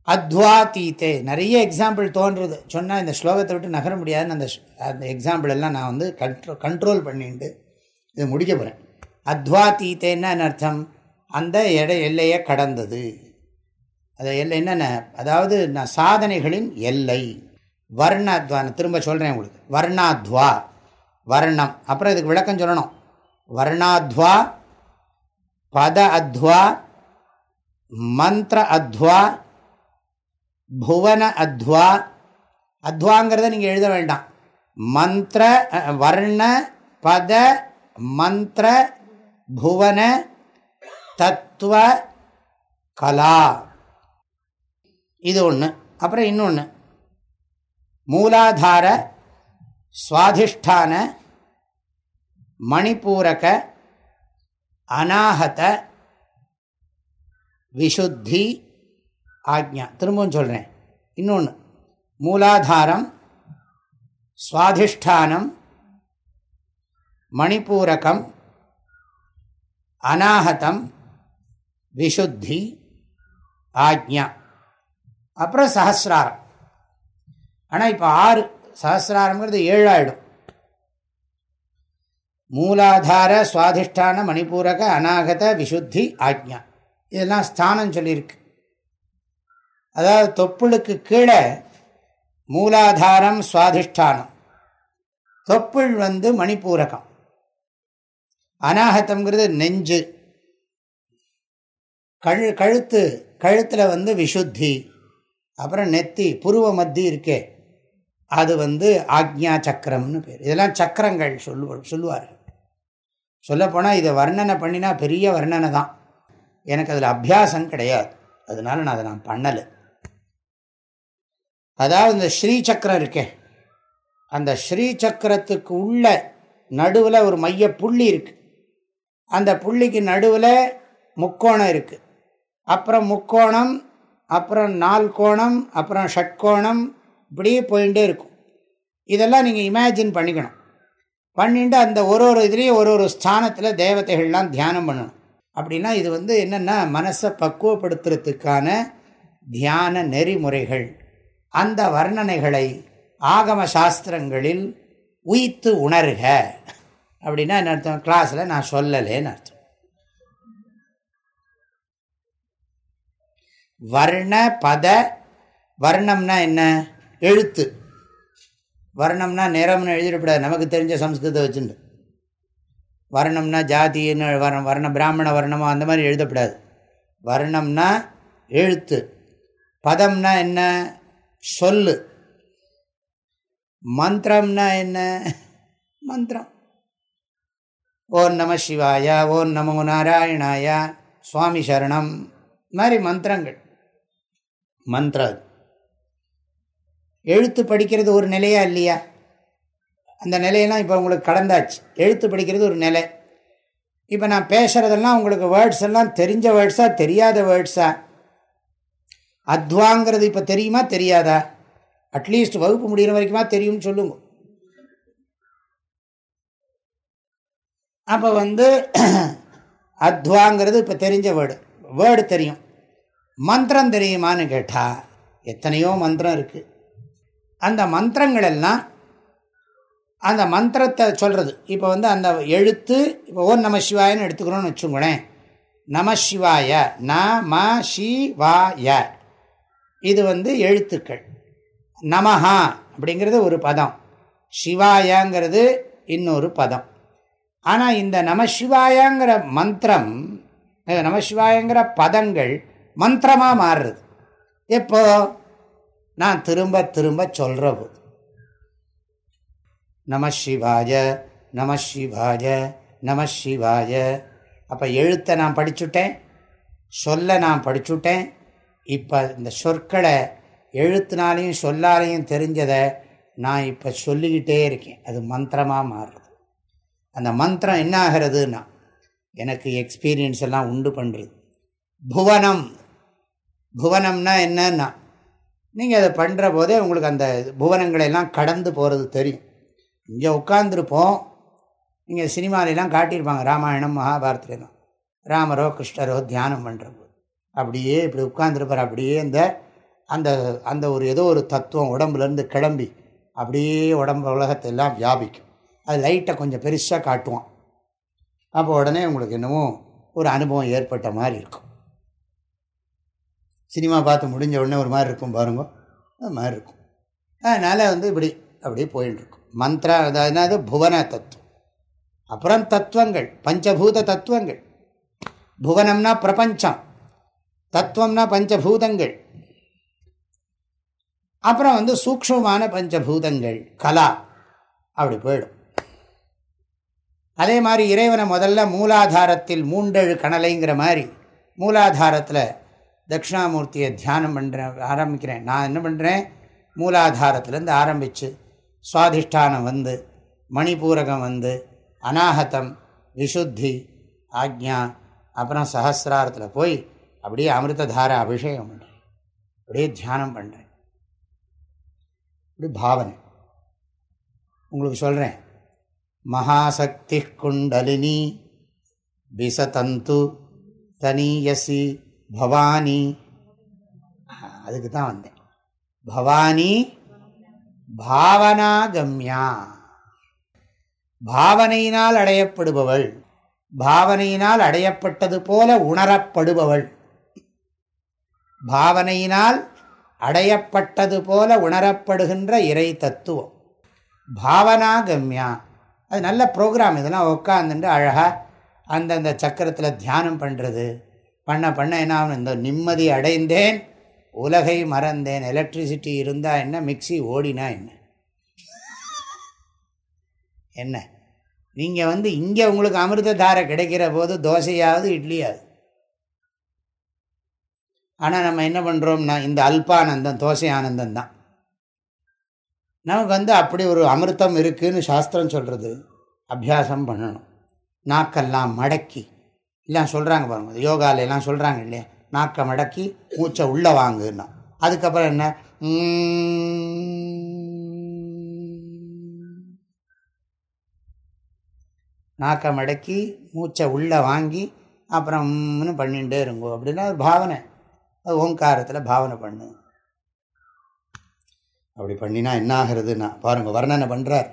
அத்வாத்தீத்தே நிறைய எக்ஸாம்பிள் தோன்றுறது சொன்னால் இந்த ஸ்லோகத்தை விட்டு நகர முடியாதுன்னு அந்த அந்த எக்ஸாம்பிள் எல்லாம் நான் வந்து கண்ட்ரோ கண்ட்ரோல் பண்ணிட்டு இதை முடிக்க போகிறேன் அத்வாத்தீத்தேன்னு அர்த்தம்? அந்த எடை எல்லையை கடந்தது. அதை எல்லை என்னென்ன? அதாவது நான் சாதனைகளின் எல்லை. வர்ணாத்வா திரும்ப சொல்கிறேன் உங்களுக்கு. வர்ணாத்வா வர்ணம். அப்புறம் இதுக்கு விளக்கம் சொல்லணும். வர்ணாத்வா பத அத்வா மந்திர அத்வா புவன அத்வா. அத்வாங்கிறத நீங்கள் எழுத வேண்டாம். மந்திர வர்ண பத மந்திர புவன தத்துவ கலா. இது ஒன்று அப்புறம் இன்னொன்று மூலாதார சுவாதிஷ்டான மணிப்பூரக அநாகத விஷுத்தி ஆக்ஞா. திரும்பவும் சொல்கிறேன் இன்னொன்று மூலாதாரம் சுவாதிஷ்டானம் மணிப்பூரகம் அநாகதம் விஷுத்தி ஆக்ஞா. அப்புறம் சஹசிராரம். ஆனால் இப்போ ஆறு சஹசிராரம்ங்கிறது ஏழாயிடும். மூலாதார சுவாதிஷ்டான மணிபூரக அநாகத விசுத்தி ஆக்ஞா. இதெல்லாம் ஸ்தானம் சொல்லியிருக்கு. அதாவது தொப்புளுக்கு கீழே மூலாதாரம் சுவாதிஷ்டானம். தொப்புள் வந்து மணிப்பூரகம். அநாகத்தம்ங்கிறது நெஞ்சு. கழு கழுத்து கழுத்தில் வந்து விசுத்தி. அப்புறம் நெத்தி புருவ மத்தி இருக்கே. அது வந்து ஆக்ஞா சக்கரம்னு பேர். இதெல்லாம் சக்கரங்கள் சொல்லு சொல்லுவார்கள். சொல்லப்போனால் இதை வர்ணனை பண்ணினா பெரிய வர்ணனை தான். எனக்கு அதில் அபியாசம் கிடையாது. அதனால நான் அதை நான் பண்ணலை. அதாவது இந்த ஸ்ரீ சக்கரம் அந்த ஸ்ரீ சக்கரத்துக்கு உள்ள நடுவில் ஒரு மைய புள்ளி இருக்குது அந்த புள்ளிக்கு நடுவில் முக்கோணம் இருக்குது அப்புறம் முக்கோணம் அப்புறம் நால் கோணம் அப்புறம் ஷட்கோணம் இப்படியே போயிட்டே இருக்கும். இதெல்லாம் நீங்கள் இமேஜின் பண்ணிக்கணும். பண்ணிட்டு அந்த ஒரு ஒரு இதுலேயும் ஒரு ஒரு ஸ்தானத்தில் தேவதைகள்லாம் தியானம் பண்ணணும். அப்படின்னா இது வந்து என்னென்னா மனசை பக்குவப்படுத்துறதுக்கான தியான நெறிமுறைகள். அந்த வர்ணனைகளை ஆகம சாஸ்திரங்களில் உயித்து உணர்க. அப்படின்னா என்ன அர்த்தம்? கிளாஸில் நான் சொல்லலேன்னு அர்த்தம். வர்ண பத வர்ணம்னா என்ன? எழுத்து. வர்ணம்னா நிறம்னு எழுதிடக்கூடாது. நமக்கு தெரிஞ்ச சம்ஸ்கிருதத்தை வச்சுட்டு வர்ணம்னா ஜாதின்னு வர்ணம் வர்ண பிராமண வர்ணமோ அந்த மாதிரி எழுதப்படாது. வர்ணம்னா எழுத்து. பதம்னா என்ன? சொல்லு. மந்திரம்னா என்ன? மந்திரம். ஓம் நம சிவாயா ஓம் நமோ நாராயணாயா சுவாமி சரணம். மாதிரி மந்திரங்கள். மந்திரம் எழுத்து படிக்கிறது ஒரு நிலையா இல்லையா? அந்த நிலையெல்லாம் இப்போ உங்களுக்கு கடந்தாச்சு. எழுத்து படிக்கிறது ஒரு நிலை. இப்போ நான் பேசுகிறதெல்லாம் உங்களுக்கு வேர்ட்ஸ் எல்லாம் தெரிஞ்ச வேர்ட்ஸா தெரியாத வேர்ட்ஸா அத்வாங்கிறது இப்போ தெரியுமா தெரியாதா? அட்லீஸ்ட் வகுப்பு முடிகிற வரைக்குமா தெரியும்னு சொல்லுங்க. அப்போ வந்து அத்வாங்கிறது இப்போ தெரிஞ்ச வேர்டு வேர்டு தெரியும். மந்திரம் தெரியுமான்னு கேட்டால் எத்தனையோ மந்திரம் இருக்குது அந்த மந்திரங்கள் எல்லாம் அந்த மந்திரத்தை சொல்கிறது இப்போ வந்து அந்த எழுத்து இப்போ ஓம் நம சிவாயன்னு எடுத்துக்கிறோன்னு வச்சுக்கோங்களேன். நம சிவாய ந ம ஷிவாய இது வந்து எழுத்துக்கள். நமஹா அப்படிங்கிறது ஒரு பதம். சிவாயங்கிறது இன்னொரு பதம். ஆனால் இந்த நமசிவாயங்கிற மந்திரம் நமசிவாயங்கிற பதங்கள் மந்திரமாக மாறுறது. எப்போ? நான் திரும்ப திரும்ப சொல்கிற நம சிவாய நம சிவாய நம சிவாய. அப்போ எழுத்தை நான் படிச்சுட்டேன் சொல்ல நான் படிச்சுட்டேன். இப்போ இந்த சொற்களை எழுத்துனாலையும் சொல்லாலையும் தெரிஞ்சதை நான் இப்போ சொல்லிக்கிட்டே இருக்கேன். அது மந்திரமாக மாறுறது அந்த மந்திரம் என்ன ஆகிறதுன்னா எனக்கு எக்ஸ்பீரியன்ஸ் எல்லாம் உண்டு பண்ணுறது புவனம். புவனம்னா என்னன்னா நீங்கள் அதை பண்ணுற போதே உங்களுக்கு அந்த புவனங்களெல்லாம் கடந்து போகிறது தெரியும். இங்கே உட்காந்துருப்போம் நீங்கள் சினிமாலெலாம் காட்டியிருப்பாங்க. ராமாயணம் மகாபாரத்லாம் ராமரோ கிருஷ்ணரோ தியானம் பண்ணுற போது. அப்படியே இப்படி உட்காந்துருப்பார் அப்படியே அந்த அந்த அந்த ஒரு ஏதோ ஒரு தத்துவம் உடம்புலேருந்து கிளம்பி அப்படியே உடம்பு உலகத்தை எல்லாம் வியாபிக்கும். அது லைட்டை கொஞ்சம் பெருசாக காட்டுவான். அப்போ உடனே உங்களுக்கு என்னமோ ஒரு அனுபவம் ஏற்பட்ட மாதிரி இருக்கும். சினிமா பார்த்து முடிஞ்ச உடனே ஒரு மாதிரி இருக்கும் பாருங்க. அது மாதிரி இருக்கும். அதனால் வந்து இப்படி அப்படியே போயின்னு இருக்கும். மந்த்ரா அதாவது புவன தத்துவம். அப்புறம் தத்துவங்கள். பஞ்சபூத தத்துவங்கள். புவனம்னா பிரபஞ்சம். தத்துவம்னா பஞ்சபூதங்கள். அப்புறம் வந்து சூக்ஷமான பஞ்சபூதங்கள். கலா. அப்படி போயிடும். அதே மாதிரி இறைவனை முதல்ல மூலாதாரத்தில் மூண்டெழு கணலைங்கிற மாதிரி மூலாதாரத்தில் தட்சிணாமூர்த்தியை தியானம் பண்ணுறேன் ஆரம்பிக்கிறேன். நான் என்ன பண்ணுறேன் மூலாதாரத்துலேருந்து ஆரம்பித்து சுவாதிஷ்டானம் வந்து மணிபூரகம் வந்து அநாகதம் விசுத்தி ஆக்ஞா அப்புறம் சஹசிராரத்தில் போய் அப்படியே அமிர்ததார அபிஷேகம் பண்ணுறேன் அப்படியே தியானம் பண்ணுறேன் இப்படி பாவனை. உங்களுக்கு சொல்கிறேன் மகாசக்தி குண்டலினி விசதந்து தனியசி பவானி. அதுக்கு தான் வந்தேன். பவானி பாவனாகம்யா. பாவனையினால் அடையப்படுபவள் பாவனையினால் அடையப்பட்டது போல உணரப்படுபவள். பாவனையினால் அடையப்பட்டது போல உணரப்படுகின்ற இறை தத்துவம். பாவனா கம்யா அது நல்ல ப்ரோக்ராம் இதெல்லாம் உட்காந்துட்டு அழகாக அந்தந்த சக்கரத்தில் தியானம் பண்ணுறது பண்ண பண்ண என்ன ஆகணும்? இந்த நிம்மதி அடைந்தேன் உலகை மறந்தேன். எலக்ட்ரிசிட்டி இருந்தால் என்ன? மிக்சி ஓடினா என்ன? என்ன? நீங்கள் வந்து இங்கே உங்களுக்கு அமிர்த தாரை கிடைக்கிற போது தோசையாவது இட்லியாவது. ஆனால் நம்ம என்ன பண்ணுறோம்னா இந்த அல்பானந்தம் தோசை ஆனந்தம் தான். நமக்கு வந்து அப்படி ஒரு அமிர்தம் இருக்குதுன்னு சாஸ்திரம் சொல்கிறது அபியாசம் பண்ணணும். நாக்கெல்லாம் மடக்கி. எல்லாம் சொல்கிறாங்க பாருங்க. யோகால எல்லாம் சொல்கிறாங்க இல்லையா? நாக்கை மடக்கி மூச்சை உள்ளே வாங்குன்னா. அதுக்கப்புறம் என்ன? நாக்கை மடக்கி மூச்சை உள்ளே வாங்கி அப்புறம் பண்ணிகிட்டே இருங்கோ அப்படின்னா பாவனை. அது ஓங்காரத்தில் பாவனை பண்ணு. அப்படி பண்ணினா என்ன ஆகிறதுன்னா பாருங்கள் வர்ணனை பண்ணுறார்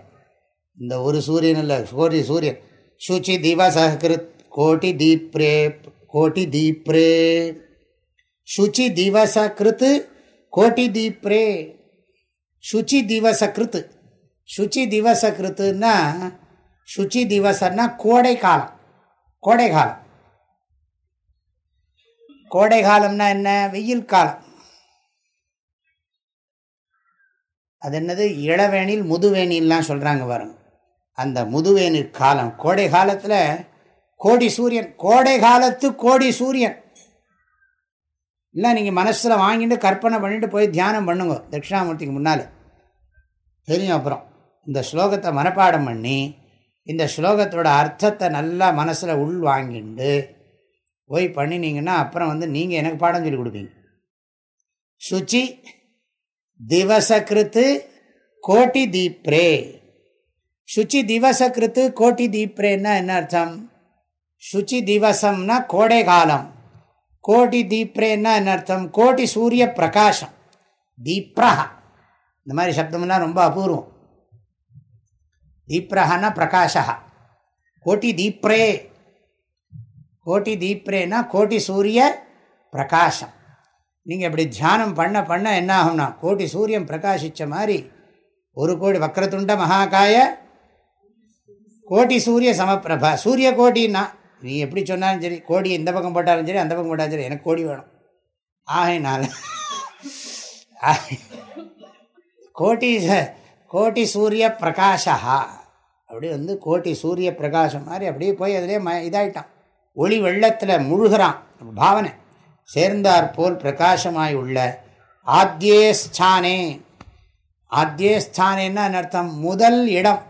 இந்த ஒரு சூரியன் இல்லை சூரிய சூரியன். சுச்சி திவசகிருத் கோட்டி தீப்ரே கோட்டி தீப்ரே சுச்சி திவசகிருத் கோட்டி தீப்ரே சுச்சி திவசகிருத் சுச்சி திவசகிருத்துன்னா சுச்சி திவசன்னா கோடை காலம் கோடை காலம் கோடை காலம்னா என்ன? வெயில் காலம். அது என்னது? இளவேணில் முதுவேணிலாம் சொல்கிறாங்க பாருங்க. அந்த முதுவேணில் காலம். கோடை காலத்தில் கோடி சூரியன். கோடை காலத்து கோடி சூரியன். இல்லை நீங்கள் மனசில் வாங்கிட்டு கற்பனை பண்ணிட்டு போய் தியானம் பண்ணுங்க. தட்சிணாமூர்த்திக்கு முன்னால். தெரியும் அப்புறம். இந்த ஸ்லோகத்தை மனப்பாடம் பண்ணி இந்த ஸ்லோகத்தோட அர்த்தத்தை நல்லா மனசில் உள் வாங்கிட்டு போய் பண்ணினீங்கன்னா அப்புறம் வந்து நீங்கள் எனக்கு பாடம் சொல்லி கொடுப்பீங்க. சுச்சி திவசகிருத்து கோட்டி தீப்ரே. சுச்சி திவசகிருத்து கோட்டி தீப்ரேன்னா என்ன அர்த்தம்? சுச்சி திவசம்னா கோடை காலம். கோடி தீப்ரேன்னா என்ன அர்த்தம்? கோட்டி சூரிய பிரகாசம். தீப்ரஹா. இந்த மாதிரி சப்தம்லாம் ரொம்ப அபூர்வம். தீப்ரஹான்னா பிரகாஷா கோட்டி தீப்ரே. கோட்டி தீப்ரேனா கோட்டி சூரிய பிரகாசம். நீங்கள் இப்படி தியானம் பண்ண பண்ண என்ன ஆகும்னா கோட்டி சூரியன் பிரகாசித்த மாதிரி ஒரு கோடி வக்ரதுண்ட மகாகாய கோட்டி சூரிய சமப்பிரபா. சூரிய கோட்டின்னா நீ எப்படி சொன்னாலும் சரி கோடி இந்த பக்கம் போட்டாலும் சரி அந்த பக்கம் போட்டாலும் சரி எனக்கு கோடி வேணும். ஆகையினால கோட்டி கோட்டி சூரிய பிரகாஷா அப்படி வந்து கோட்டி சூரிய பிரகாஷம் மாதிரி அப்படியே போய் அதிலே ம இதாகிட்டான் ஒளி வெள்ளத்தில் முழுகிறான் பாவனை. சேர்ந்தார் போல் பிரகாசமாய் உள்ள ஆத்தியே ஸ்தானே ஆத்தியே ஸ்தானேன்னா அர்த்தம்? முதல் இடம்.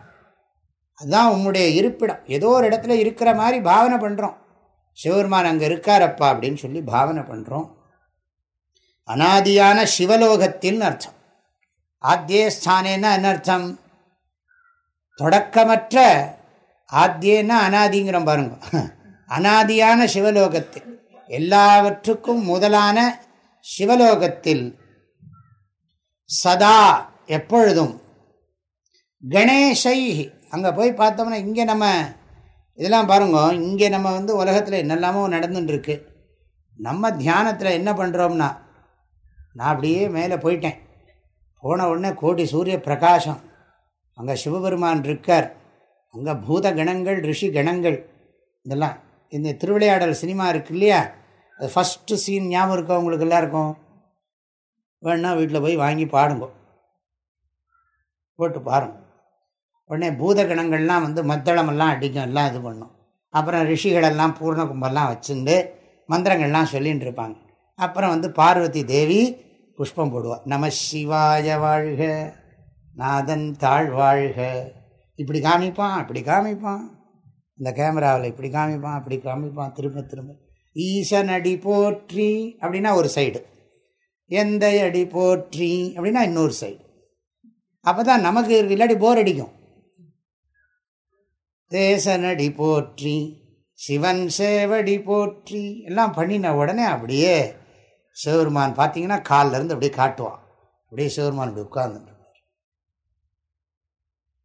அதுதான் உம்முடைய இருப்பிடம். ஏதோ ஒரு இடத்துல இருக்கிற மாதிரி பாவனை பண்ணுறோம் சிவபெருமான் அங்கே இருக்காரப்பா அப்படின்னு சொல்லி பாவனை பண்ணுறோம் அனாதியான சிவலோகத்தின் அர்த்தம். ஆத்தியே ஸ்தானேன்னா என்ன அர்த்தம்? தொடக்கமற்ற ஆத்தியன்னா அனாதிங்கிறோம் பாருங்க. அனாதியான சிவலோகத்தில் எல்லாவற்றுக்கும் முதலான சிவலோகத்தில் சதா எப்பொழுதும் கணேஷை அங்கே போய் பார்த்தோம்னா இங்கே நம்ம இதெல்லாம் பாருங்க இங்கே நம்ம வந்து உலகத்தில் என்னெல்லாமோ நடந்துட்டுருக்கு நம்ம தியானத்தில் என்ன பண்ணுறோம்னா நான் அப்படியே மேலே போயிட்டேன். போன உடனே கோடி சூரிய பிரகாசம். அங்கே சிவபெருமான் இருக்கார். அங்கே பூத கணங்கள் ரிஷி கணங்கள் இதெல்லாம். இந்த திருவிளையாடல் சினிமா இருக்கு இல்லையா? அது ஃபஸ்ட்டு சீன் ஞாபகம் இருக்கா உங்களுக்கு எல்லாருக்கும்? வேணா வீட்டில் போய் வாங்கி பாடுங்க. போட்டு பாருங்க. உடனே பூதகணங்கள்லாம் வந்து மத்தளமெல்லாம் அடிக்கும் எல்லாம் இது பண்ணும். அப்புறம் ரிஷிகளெல்லாம் பூர்ண கும்பெல்லாம் வச்சுட்டு மந்திரங்கள்லாம் சொல்லின்னு இருப்பாங்க அப்புறம் வந்து பார்வதி தேவி புஷ்பம் போடுவாள். நம சிவாய வாழ்க நாதன் தாழ் வாழ்க. இப்படி காமிப்பான் அப்படி காமிப்பான். இந்த கேமராவில் இப்படி காமிப்பான் அப்படி காமிப்பான் திரும்ப திரும்ப. ஈசன் அடி போற்றி அப்படின்னா ஒரு சைடு. எந்த அடி போற்றி அப்படின்னா இன்னொரு சைடு. அப்போ தான் நமக்கு இல்லாட்டி போர் அடிக்கும். தேசனடி போற்றி சிவன் சேவடி போற்றி. எல்லாம் பண்ணின உடனே அப்படியே சிவருமான் பார்த்தீங்கன்னா காலில் இருந்து அப்படியே காட்டுவான். அப்படியே சிவருமான் இப்படி உட்கார்ந்துட்டு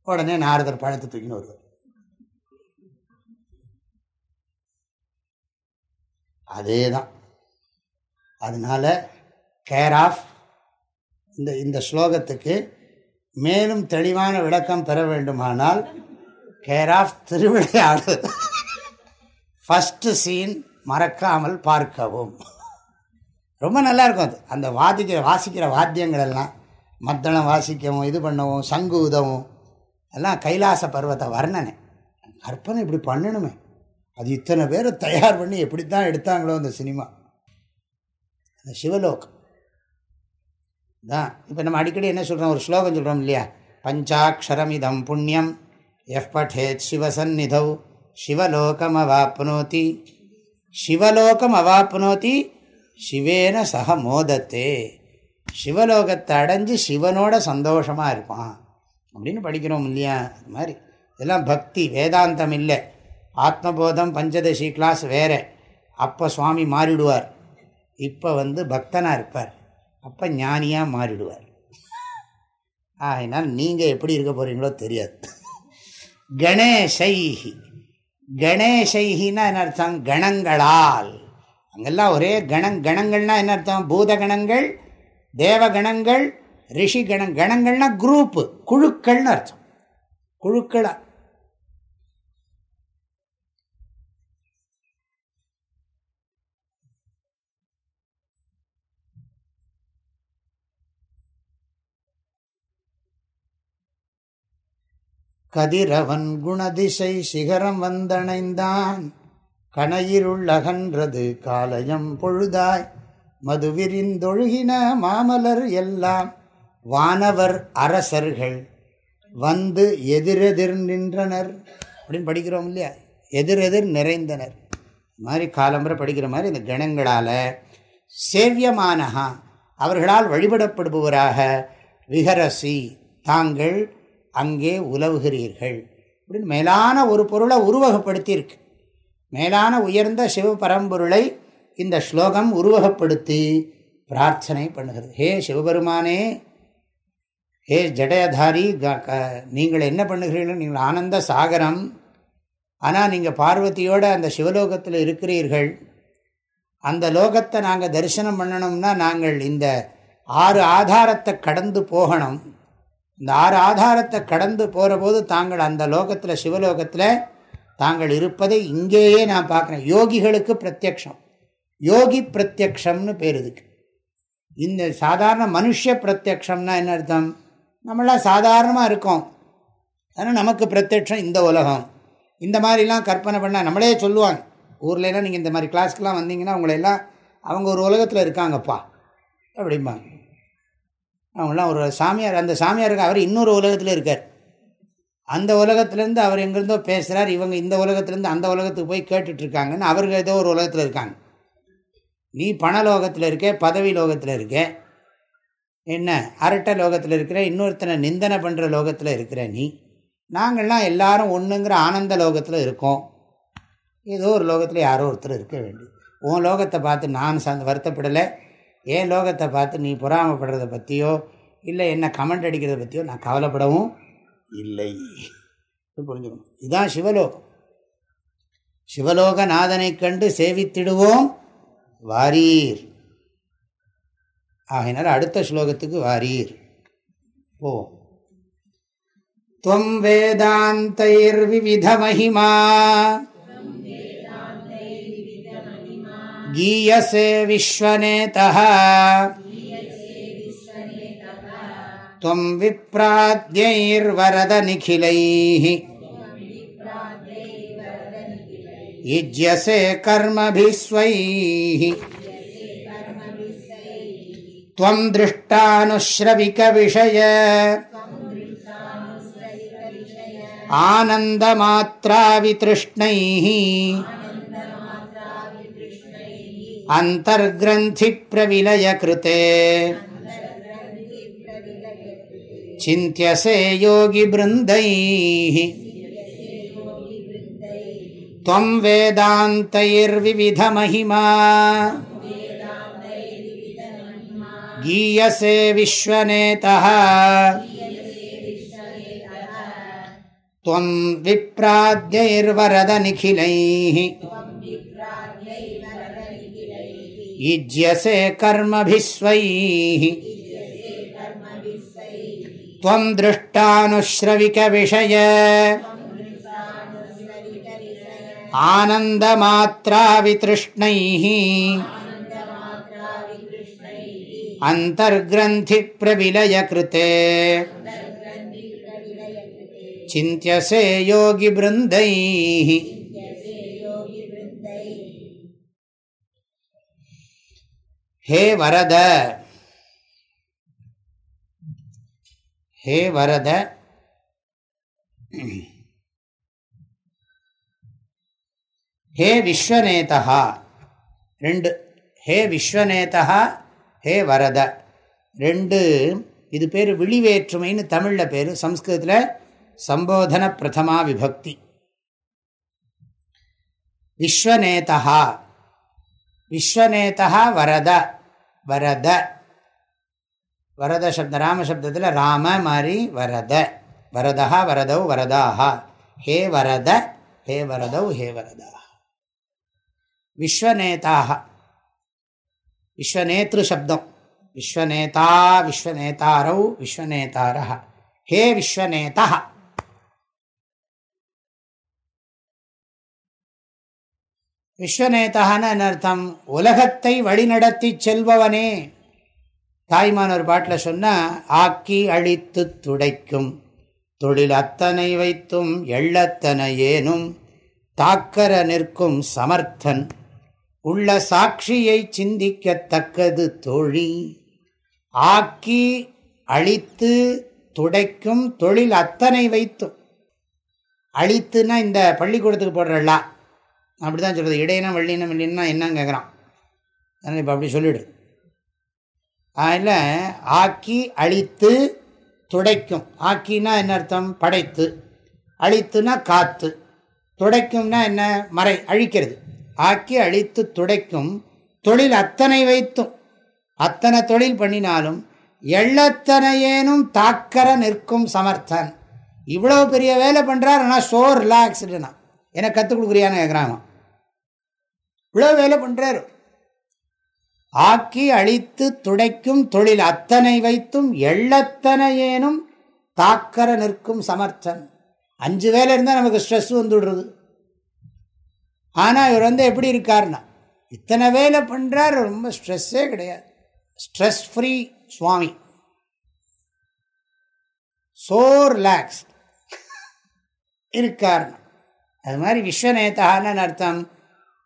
உடனே நாரதர் பழத்தை தூக்கின்னு வருவார். அதே தான் அதனால் கேர் ஆஃப் இந்த இந்த ஸ்லோகத்துக்கு மேலும் தெளிவான விளக்கம் பெற வேண்டுமானால் கேர் ஆஃப் திருவிளையாடு ஃபஸ்ட்டு சீன் மறக்காமல் பார்க்கவும். ரொம்ப நல்லா இருக்கும் அது. அந்த வாதிக்கிற வாசிக்கிற வாத்தியங்கள் எல்லாம் மத்தளம் வாசிக்கவும் இது பண்ணவும் சங்கு உதவும் எல்லாம் கைலாச பருவத்தை வர்ணனை. கற்பனை இப்படி பண்ணணுமே. அது இத்தனை பேரை தயார் பண்ணி எப்படி தான் எடுத்தாங்களோ அந்த சினிமா. அந்த சிவலோகம். தான் இப்போ நம்ம அடிக்கடி என்ன சொல்கிறோம் ஒரு ஸ்லோகம் சொல்கிறோம் இல்லையா? பஞ்சாட்சரமிதம் புண்ணியம். எஃப் பட்டேத் சிவசந்நிதௌ சிவலோகம் அவாப்னோதி சிவலோகம் அவாப்னோதி சிவேன சக மோதத்தே சிவலோகத்தை அடைஞ்சு சிவனோட சந்தோஷமாக இருப்பான். அப்படின்னு படிக்கிறோம் இல்லையா? அது மாதிரி. இதெல்லாம் பக்தி வேதாந்தம் இல்லை. ஆத்மபோதம் பஞ்சதசி கிளாஸ் வேறு. அப்போ சுவாமி மாறிடுவார். இப்போ வந்து பக்தனாக இருப்பார். அப்போ ஞானியாக மாறிடுவார். ஆகினால் நீங்கள் எப்படி இருக்க போகிறீங்களோ தெரியாது. கணேசைஹி கணேசைஹின்னா என்ன அர்த்தம்? கணங்களால். அங்கெல்லாம் ஒரே கணங் கணங்கள்னால் என்ன அர்த்தம்? பூதகணங்கள் தேவகணங்கள் ரிஷி கணம் கணங்கள்னா குரூப்பு குழுக்கள்னு அர்த்தம். குழுக்களாக கதிரவன் குணதிசை சிகரம் வந்தணைந்தான். கணையிருள்ளகன்றது காலயம் பொழுதாய். மது விரிந்தொழுகின மாமலர் எல்லாம் வானவர் அரசர்கள். வந்து எதிரெதிர் நின்றனர். அப்படின்னு படிக்கிறோம் இல்லையா? எதிரெதிர் நிறைந்தனர். மாதிரி காலம்புரை படிக்கிற மாதிரி இந்த கணங்களால் சேவியமானஹா அவர்களால் வழிபடப்படுபவராக விஹரசி. தாங்கள் அங்கே உலவுகிறீர்கள். அப்படின்னு மேலான ஒரு பொருளை உருவகப்படுத்தியிருக்கு. மேலான உயர்ந்த சிவபரம்பொருளை இந்த ஸ்லோகம் உருவகப்படுத்தி பிரார்த்தனை பண்ணுகிறது. ஹே சிவபெருமானே ஹே ஜடயதாரி நீங்கள் என்ன பண்ணுகிறீர்கள்? நீங்கள் ஆனந்த சாகரம். ஆனால் நீங்கள் பார்வதியோடு அந்த சிவலோகத்தில் இருக்கிறீர்கள். அந்த லோகத்தை நாங்கள் தரிசனம் பண்ணணும்னா நாங்கள் இந்த ஆறு ஆதாரத்தை கடந்து போகணும். இந்த ஆறு ஆதாரத்தை கடந்து போகிற போது தாங்கள் அந்த லோகத்தில் சிவலோகத்தில் தாங்கள் இருப்பதை இங்கேயே நான் பார்க்குறேன். யோகிகளுக்கு பிரத்யக்ஷம். யோகி பிரத்யக்ஷம்னு பேர் இதுக்கு. இந்த சாதாரண மனுஷ பிரத்யக்ஷம்னா என்ன அர்த்தம்? நம்மளாம் சாதாரணமாக இருக்கோம். ஆனால் நமக்கு பிரத்யக்ஷம் இந்த உலகம். இந்த மாதிரிலாம் கற்பனை பண்ணால் நம்மளே சொல்லுவாங்க. ஊர்லலாம் நீங்கள் இந்த மாதிரி கிளாஸ்க்கெலாம் வந்தீங்கன்னா அவங்களெல்லாம் அவங்க ஒரு உலகத்தில் இருக்காங்கப்பா அப்படிம்பாங்க. அவங்களாம் ஒரு சாமியார் அந்த சாமியாருக்கு அவர் இன்னொரு உலகத்தில் இருக்கார். அந்த உலகத்துலேருந்து அவர் எங்கேருந்தோ பேசுகிறார் இவங்க இந்த உலகத்துலேருந்து அந்த உலகத்துக்கு போய் கேட்டுட்ருக்காங்கன்னு அவர்கள் ஏதோ ஒரு உலகத்தில் இருக்காங்க. நீ பண லோகத்தில் இருக்க பதவி லோகத்தில் இருக்க என்ன அரட்டை லோகத்தில் இருக்கிற இன்னொருத்தனை நிந்தனை பண்ணுற லோகத்தில் இருக்கிற நீ நாங்கள்லாம் எல்லாரும் ஒன்றுங்கிற ஆனந்த லோகத்தில் இருக்கோம். ஏதோ ஒரு லோகத்தில் யாரோ ஒருத்தர் இருக்க வேண்டியது. உன் லோகத்தை பார்த்து நான் சந்த வருத்தப்படலை. என் லோகத்தை பார்த்து நீ பொறாமப்படுறதை பற்றியோ இல்லை என்ன கமெண்ட் அடிக்கிறத பற்றியோ நான் கவலைப்படவும் இல்லை புரிஞ்சுக்கணும் இதுதான் சிவலோகம் சிவலோகநாதனை கண்டு சேவித்திடுவோம் வாரீர் ஆகினால் அடுத்த ஸ்லோகத்துக்கு வாரீர் ஓ त्वं वेदान्तैर्विविधमहिमा गीयसे विश्वनेतः। त्वं विप्राद्यैर्वरदनिखिलैः युज्यसे कर्मभिः स्वैः। त्वं दृष्टानुश्रविकविषय। आनन्दमात्रावितृष्णैः। अन्तर्ग्रन्थिप्रविलयकृते चिन्त्यसे योगिवृन्दैः त्वं वेदान्तैर्विविधमहिमा गीयसे विश्वनेतः त्वं विप्राद्यैर्वरदनिखिलैः युज्यसे कर्मभिः स्वैः त्वं दृष्टानुश्रविकविषय आनन्दमात्रावितृष्णैः। अन्तर्ग्रन्थिप्रविलयकृते। चिन्त्यसे योगिवृन्दैः ஹே வரத. ஹே வரத. ஹே விஸ்வநேதா ரெண்டு. ஹே விஸ்வநேதா ஹே வரத. ரெண்டு இது பேர் விழிவேற்றுமைன்னு தமிழில் பேர் சம்ஸ்கிருதத்தில் சம்போதன பிரதமா விபக்தி. விஸ்வநேதா விஸ்வநேதா வரத. வரத. வரத சப்த ராமசப்தத்தில் ராம மாதிரி வரத. வரதா வரதௌ வரதாக ஹே வரத ஹே வரதௌ ஹே வரதா விஸ்வநேதாக விஸ்வநேத்ரு சப்தம். விஸ்வநேதா விஸ்வநேதாரௌ விஸ்வநேதார ஹே விஸ்வநேதா விஸ்வநேதான்னு அர்த்தம் உலகத்தை வழிநடத்தி செல்பவனே. தாய்மான் ஒரு பாட்டில் சொன்னால் ஆக்கி அழித்து துடைக்கும். தொழில் அத்தனை வைத்தும் எள்ளத்தனை ஏனும். தாக்கர நிற்கும் சமர்த்தன். உள்ள சாட்சியை சிந்திக்கத்தக்கது தோழி. ஆக்கி அழித்து துடைக்கும் தொழில் அத்தனை வைத்தும். அழித்துன்னா இந்த பள்ளிக்கூடத்துக்கு போடுறலாம் அப்படி தான் சொல்கிறது இடையினம் வள்ளினம் இல்லைன்னா என்னன்னு கேட்குறான் அதனால் இப்போ அப்படி சொல்லிவிடு அதில் ஆக்கி அழித்து துடைக்கும். ஆக்கினா என்ன அர்த்தம்? படைத்து. அழித்துனா காத்து. துடைக்கும்னா என்ன? மறை அழிக்கிறது. ஆக்கி அழித்து துடைக்கும். தொழில் அத்தனை வைத்தும். அத்தனை தொழில் பண்ணினாலும் எள்ளத்தனையேனும் தாக்கர நிற்கும் சமர்த்தன். இவ்வளோ பெரிய வேலை பண்ணுறார் ஆனால் சோ ரிலாக்ஸ்டுனா எனக்கு கற்றுக் கொடுக்குறியான்னு கேட்குறாங்க இவ்வளோ வேலை பண்ணுறாரு ஆக்கி அழித்து துடைக்கும் தொழில் அத்தனை வைத்தும் எள்ளத்தனையேனும் தாக்கர நிற்கும் சமர்த்தன். அஞ்சு வேலை இருந்தால் நமக்கு ஸ்ட்ரெஸ் வந்துடுறது. ஆனால் இவர் வந்து எப்படி இருக்காருன்னா இத்தனை வேலை பண்ணுறார் ரொம்ப ஸ்ட்ரெஸ்ஸே கிடையாது. ஸ்ட்ரெஸ் ஃப்ரீ சுவாமி. சோ ரிலாக்ஸ்ட் இருக்கார்னா அது மாதிரி விஸ்வநேதான்னு அர்த்தம்.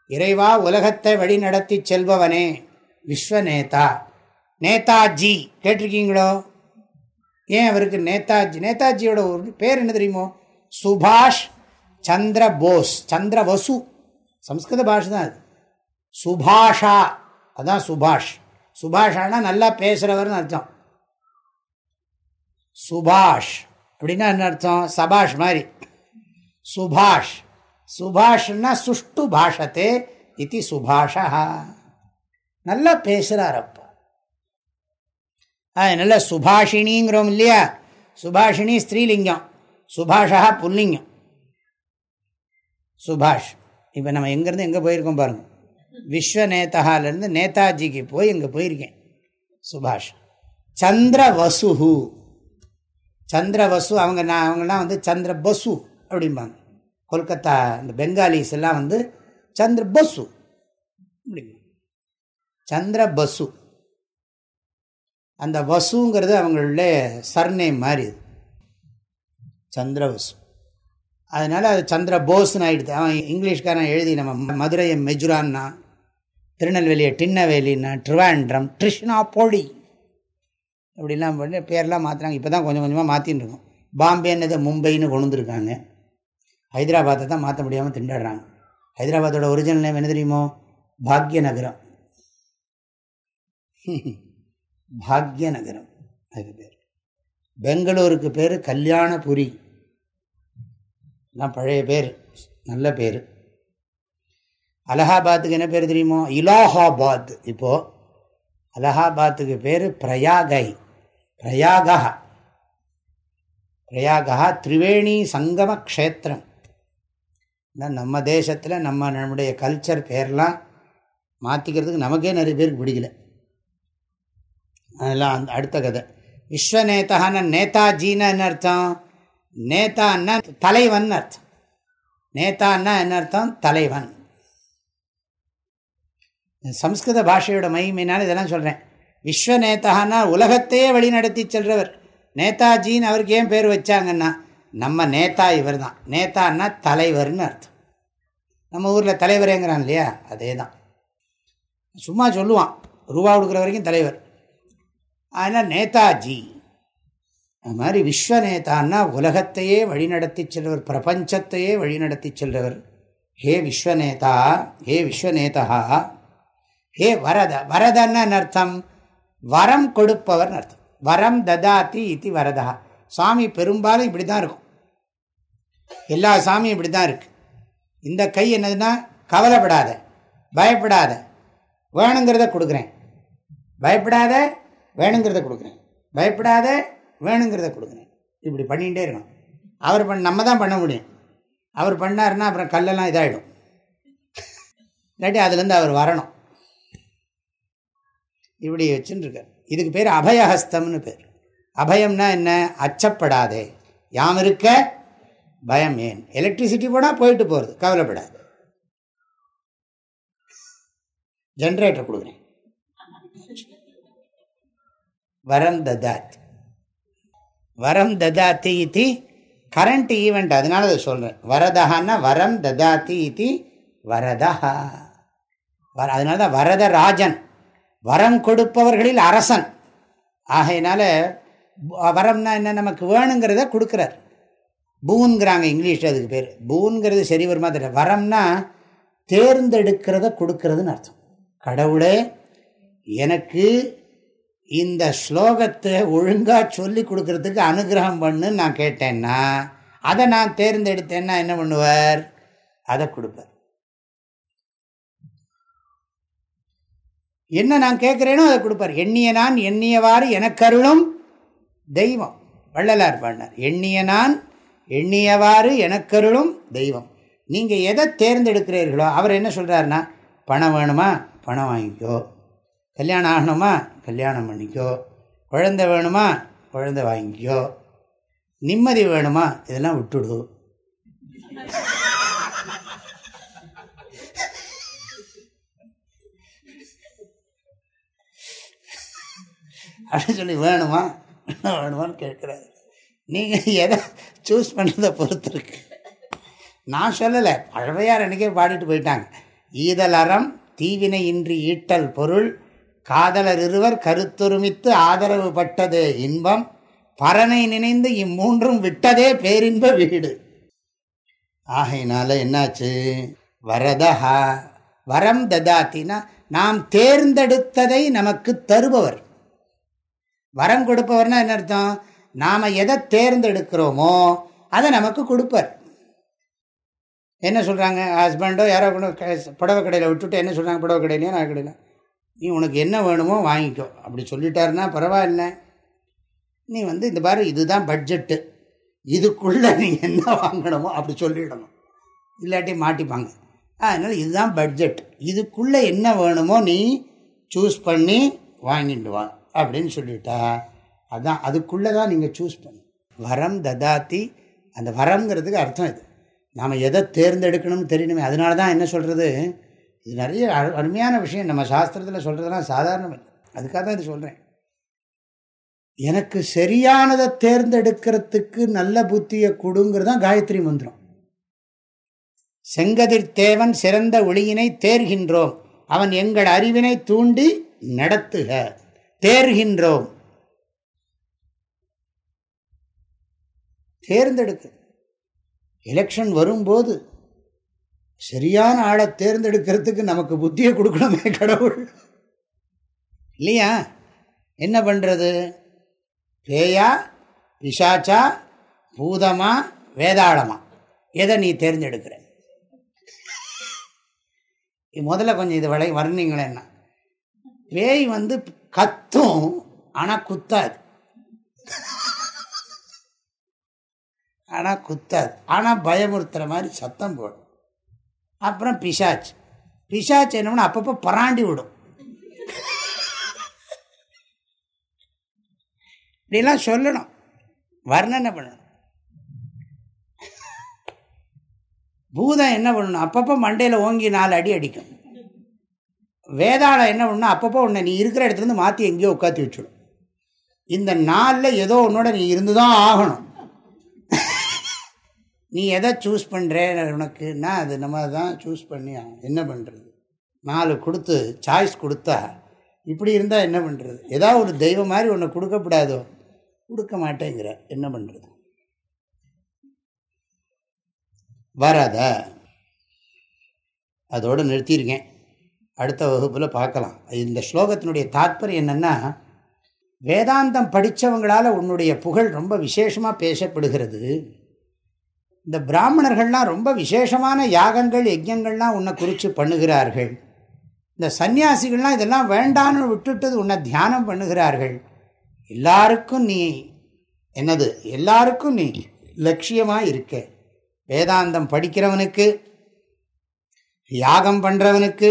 இறைவா உலகத்தை வழி நடத்தி செல்பவனே விஸ்வநேதா. நேதாஜி கேட்டிருக்கீங்களோ? ஏன் அவருக்கு நேதாஜி? நேதாஜியோட ஒரு பேர் என்ன தெரியுமோ? சுபாஷ் சந்திர போஸ் சந்திர வசு. சம்ஸ்கிருத பாஷை தான் அது. சுபாஷா. அதான் சுபாஷ். சுபாஷானா நல்லா பேசுகிறவர்னு அர்த்தம். சுபாஷ். அப்படின்னா என்ன அர்த்தம்? சபாஷ் மாதிரி. சுபாஷ். சுபாஷ்னா சுஷ்டு பாஷத்தே இது சுபாஷா நல்லா பேசுகிறார் அப்பா. நல்ல சுபாஷினிங்கிறோம் இல்லையா? சுபாஷினி ஸ்திரீலிங்கம் சுபாஷா புல்லிங்கம். சுபாஷ் இப்போ நம்ம எங்கேருந்து எங்கே போயிருக்கோம் பாருங்கள் விஸ்வ நேதாலேருந்து நேதாஜிக்கு போய் இங்கே போயிருக்கேன். சுபாஷ் சந்திர வசுஹு சந்திர வசு அவங்க நான் அவங்கெல்லாம் வந்து சந்திர பசு அப்படிம்பாங்க. கொல்கத்தா இந்த பெங்காலிஸ் எல்லாம் வந்து சந்திர பசு. சந்திர பசு. அந்த வசுங்கிறது அவங்களுடைய சர்நேம் மாதிரி சந்திர வசு அதனால் அது சந்திர போஸ்னு ஆகிடுது அவன் இங்கிலீஷ்காரன் எழுதி நம்ம மதுரையை மெஜுரான்னா திருநெல்வேலியை டின்னவேலின்னா ட்ரிவாண்ட்ரம் ட்ரிஷ்னா பொடி இப்படிலாம் பண்ணி பேர்லாம் மாற்றுறாங்க இப்போ தான் கொஞ்சம் கொஞ்சமாக மாற்றின்னு இருக்கோம் பாம்பேன்னதை மும்பைன்னு கொண்டு வந்துருக்காங்க. ஹைதராபாத்தை தான் மாற்ற முடியாமல் திண்டாடுறாங்க. ஹைதராபாத்தோட ஒரிஜினல் நேம் என்ன தெரியுமோ? பாக்ய நகரம் பாக்ய நகரம் அதுக்கு பேர். பெங்களூருக்கு பேர் கல்யாணபுரி. தான் பழைய பேர். நல்ல பேர். அலகாபாத்துக்கு என்ன பேர் தெரியுமோ? இலாஹாபாத். இப்போது அலகாபாத்துக்கு பேர் பிரயாகை. பிரயாகா. பிரயாகா திரிவேணி சங்கம க்ஷேத்திரம். நம்ம தேசத்தில் நம்ம நம்முடைய கல்ச்சர் பேர்லாம் மாற்றிக்கிறதுக்கு நமக்கே நிறைய பேருக்கு பிடிக்கல. அதெல்லாம் அந்த அடுத்த கதை. விஸ்வநேதான நேதாஜின்னு என்ன அர்த்தம்? நேதான்னா தலைவன் அர்த்தம். நேதான்னா என்ன அர்த்தம்? தலைவன். சம்ஸ்கிருத பாஷையோட மகிமையினால் இதெல்லாம் சொல்கிறேன் விஸ்வநேதான்னா உலகத்தையே வழி நடத்தி செல்றவர். நேதாஜின்னு அவருக்கு ஏன் பேர் வச்சாங்கன்னா நம்ம நேதா இவர் தான் நேதான்னா தலைவர்னு அர்த்தம். நம்ம ஊரில் தலைவரேங்கிறான் இல்லையா? அதே தான் சும்மா சொல்லுவான். ரூபா கொடுக்குற வரைக்கும் தலைவர். ஆனால் நேதாஜி அது மாதிரி விஸ்வ நேதான்னா உலகத்தையே வழிநடத்தி செல்வர் பிரபஞ்சத்தையே வழிநடத்தி செல்றவர். ஹே விஸ்வநேதா ஹே விஸ்வநேதா ஹே வரத. வரதன்னு அர்த்தம்? வரம் கொடுப்பவர் அர்த்தம். வரம் ததாதி இது வரதா. சாமி பெரும்பாலும் இப்படி தான் இருக்கும். எல்லா சாமியும் இப்படி தான் இருக்கு. இந்த கை என்னதுன்னா கவலைப்படாத பயப்படாத வேணுங்கிறத கொடுக்குறேன். பயப்படாத வேணுங்கிறத கொடுக்குறேன். பயப்படாத வேணுங்கிறத கொடுக்குறேன். இப்படி பண்ணிகிட்டே இருக்கணும். அவர் பண்ண நம்ம தான் பண்ண முடியும். அவர் பண்ணாருன்னா அப்புறம் கல்லெல்லாம் இதாகிடும் இல்லாட்டி அதுலேருந்து அவர் வரணும். இப்படி வச்சுருக்கார் இதுக்கு பேர் அபயஹஸ்தம்னு பேர். அபயம்னா என்ன? அச்சப்படாதே. யாம் இருக்க? பயம் ஏன்? எலக்ட்ரிசிட்டி போனால் போயிட்டு போகிறது கவலைப்படாது. ஜென்ரேட்டர் கொடுக்குறேன். வரம் ததாத் வரம் ததாத்தி இது கரண்ட் ஈவெண்ட் அதனால அதை சொல்கிறேன் வரதஹான்னா வரம் ததாத்தி இது வரதா வர அதனால தான் வரதராஜன். வரம் கொடுப்பவர்களில் அரசன். ஆகையினால வரம்னா என்ன? நமக்கு வேணுங்கிறத கொடுக்குறார். பூன்கிறாங்க இங்கிலீஷில் அதுக்கு பேர். பூன்கிறது சரி வருமா தெரியல. வரம்னா தேர்ந்தெடுக்கிறத கொடுக்கறதுன்னு அர்த்தம். கடவுளே எனக்கு இந்த ஸ்லோகத்தை ஒழுங்காக சொல்லி கொடுக்கறதுக்கு அனுகிரகம் பண்ணுன்னு நான் கேட்டேன்னா அதை நான் தேர்ந்தெடுத்தேன்னா என்ன பண்ணுவார்? அதை கொடுப்பார். என்ன நான் கேட்குறேனோ அதை கொடுப்பார். எண்ணிய நான் எண்ணியவாறு எனக்கருளும் தெய்வம். வள்ளலார் பாடினார். எண்ணிய நான் எண்ணியவாறு எனக்கருளும் தெய்வம். நீங்கள் எதை தேர்ந்தெடுக்கிறீர்களோ அவர் என்ன சொல்கிறாருன்னா பணம் வேணுமா? பணம் வாங்கிக்கோ. கல்யாணம் ஆகணுமா? கல்யாணம் பண்ணிக்கோ. குழந்தை வேணுமா? குழந்தை வாங்கிக்கோ. நிம்மதி வேணுமா? இதெல்லாம் விட்டுடு. அப்படின்னு சொல்லி வேணுமா? வேணுமான்னு கேட்குறாரு. நீங்கள் எதை சூஸ் பண்ணுறதை பொறுத்து இருக்கு நான் சொல்லலை பழவையார் அன்றைக்கே பாடிட்டு போயிட்டாங்க. ஈதல் அறம் தீவினை இன்றி ஈட்டல் பொருள் காதலர் இருவர் கருத்துருமித்து ஆதரவு பட்டது இன்பம் பரனை நினைந்து இம்மூன்றும் விட்டதே பேரின்ப வீடு. ஆகையினால என்னாச்சு? வரதஹா வரம் ததாத்தினா நாம் தேர்ந்தெடுத்ததை நமக்கு தருபவர். வரம் கொடுப்பவர்னா என்ன அர்த்தம்? நாம் எதை தேர்ந்தெடுக்கிறோமோ அதை நமக்கு கொடுப்பார். என்ன சொல்கிறாங்க ஹஸ்பண்டோ யாரோ புடவை கடையில் விட்டுட்டு என்ன சொல்கிறாங்க புடவை கடையிலையோ நான் கடையில். நீ உனக்கு என்ன வேணுமோ வாங்கிக்கோ. அப்படி சொல்லிட்டாருன்னா பரவாயில்ல. நீ வந்து இந்த பாரு இதுதான் பட்ஜெட்டு. இதுக்குள்ளே நீ என்ன வாங்கணுமோ அப்படி சொல்லிடணும். இல்லாட்டி மாட்டிப்பாங்க. அதனால் இதுதான் பட்ஜெட். இதுக்குள்ளே என்ன வேணுமோ நீ சூஸ் பண்ணி வாங்கிட்டு வா. அப்படின்னு சொல்லிட்டா அதுதான் அதுக்குள்ளே தான் நீங்கள் சூஸ் பண்ணு வரம் ததாத்தி அந்த வரம்ங்கிறதுக்கு அர்த்தம் இது. நாம் எதை தேர்ந்தெடுக்கணும்னு தெரியணுமே அதனால தான் என்ன சொல்கிறது இது நிறைய அருமையான விஷயம். நம்ம சாஸ்திரத்தில் சொல்கிறதுலாம் சாதாரணம் இல்லை. அதுக்காக தான் இது சொல்கிறேன் எனக்கு சரியானதை தேர்ந்தெடுக்கிறதுக்கு நல்ல புத்தியை கொடுங்கிறது தான் காயத்ரி மந்திரம். செங்கதிர் தேவன் சிறந்த ஒளியினை தேர்கின்றோம். அவன் எங்கள் அறிவினை தூண்டி நடத்துக. தேர்கின்றோம். தேர்ந்தெடுக்க. எலெக்ஷன் வரும்போது சரியான ஆளை தேர்ந்தெடுக்கிறதுக்கு நமக்கு புத்தியை கொடுக்கணுமே கடவுள். இல்லையா? என்ன பண்ணுறது பேயா பிசாச்சா பூதமா வேதாளமா? எதை நீ தேர்ந்தெடுக்கிற? முதல்ல கொஞ்சம் இது வளை வர்ணிங்களேன்னா. பேய் வந்து கத்தும் ஆனால் குத்தாது. ஆனால் குத்தாது. ஆனால் பயமுறுத்துகிற மாதிரி சத்தம் போடும். அப்புறம் பிசாச் பிசாச் என்னமோ அப்பப்போ பராண்டி விடும். இப்படிலாம் சொல்லணும். வர்ணனை பண்ணணும். பூதம் என்ன பண்ணணும்? அப்பப்போ மண்டையில் ஓங்கி நாலு அடி அடிக்கும். வேதாளம் என்ன பண்ணணும் அப்பப்போ உன்னை நீ இருக்கிற இடத்துலேருந்து மாற்றி எங்கேயோ உட்காத்தி வச்சுடும். இந்த நாளில் ஏதோ உன்னோட நீ இருந்து தான் ஆகணும். நீ எதை சூஸ் பண்ணுற உனக்குன்னா அது நம்ம தான் சூஸ் பண்ணி என்ன பண்ணுறது நாலு கொடுத்து சாய்ஸ் கொடுத்தா இப்படி இருந்தால் என்ன பண்ணுறது ஏதாவது ஒரு தெய்வம் மாதிரி ஒன்று கொடுக்கப்படாதோ? கொடுக்க மாட்டேங்கிற. என்ன பண்ணுறது வராத? அதோடு நிறுத்தியிருக்கேன். அடுத்த வகுப்பில் பார்க்கலாம். இந்த ஸ்லோகத்தினுடைய தாத்பரியம் என்னென்னா வேதாந்தம் படித்தவங்களால் உன்னுடைய புகழ் ரொம்ப விசேஷமாக பேசப்படுகிறது. இந்த பிராமணர்கள்லாம் ரொம்ப விசேஷமான யாகங்கள் யஜ்யங்கள்லாம் உன்னை குறித்து பண்ணுகிறார்கள். இந்த சன்னியாசிகள்லாம் இதெல்லாம் வேண்டான்னு விட்டுட்டது உன்னை தியானம் பண்ணுகிறார்கள். எல்லாருக்கும் நீ என்னது எல்லாருக்கும் நீ லட்சியமாக இருக்க. வேதாந்தம் படிக்கிறவனுக்கு யாகம் பண்ணுறவனுக்கு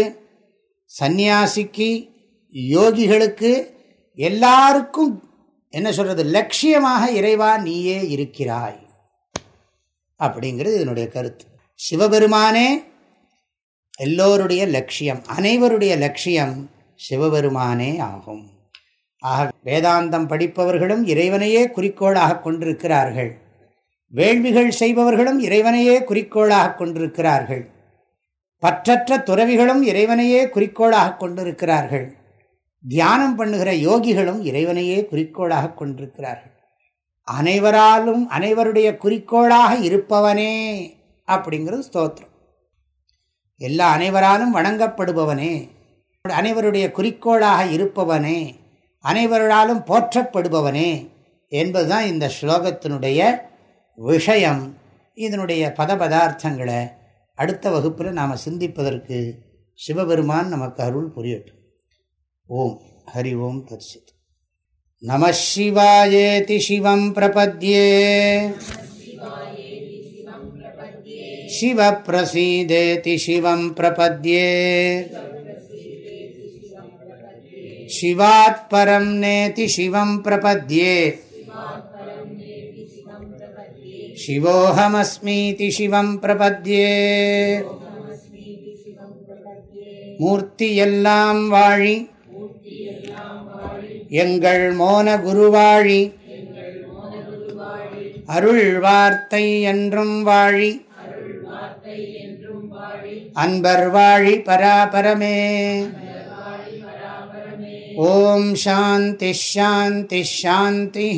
சந்நியாசிக்கு யோகிகளுக்கு எல்லாருக்கும் என்ன சொல்கிறது லட்சியமாக இறைவா நீயே இருக்கிறாய். அப்படிங்கிறது இதனுடைய கருத்து. சிவபெருமானே எல்லோருடைய லட்சியம் அனைவருடைய லட்சியம் சிவபெருமானே ஆகும். ஆக வேதாந்தம் படிப்பவர்களும் இறைவனையே குறிக்கோளாக கொண்டிருக்கிறார்கள். வேள்விகள் செய்பவர்களும் இறைவனையே குறிக்கோளாக கொண்டிருக்கிறார்கள். பற்றற்ற துறவிகளும் இறைவனையே குறிக்கோளாக கொண்டிருக்கிறார்கள். தியானம் பண்ணுகிற யோகிகளும் இறைவனையே குறிக்கோளாக கொண்டிருக்கிறார்கள். அனைவராலும் அனைவருடைய குறிக்கோளாக இருப்பவனே அப்படிங்கிறது ஸ்தோத்திரம். எல்லா அனைவராலும் வணங்கப்படுபவனே அனைவருடைய குறிக்கோளாக இருப்பவனே அனைவராலும் போற்றப்படுபவனே என்பதுதான் இந்த ஸ்லோகத்தினுடைய விஷயம். இதனுடைய பத பதார்த்தங்களை அடுத்த வகுப்பில் நாம் சிந்திப்பதற்கு சிவபெருமான் நமக்கு அருள் புரியட்டும் ஓம் ஹரி ஓம் தர்சித் நம சிவாயேதி சிவம் பிரபத்யே शिवप्रसीदेति शिवं प्रपद्ये शिवात् परं नेति शिवं प्रपद्ये शिवोऽहमस्मीति शिवं प्रपद्ये மூர்த்தியெல்லாம் வாழி எங்கள் மோன குருவாழி அருள் வார்த்தை என்றும் வாழி அன்பர் வாழி பராபரமே ஓம் சாந்தி ஷாந்தி ஷாந்தி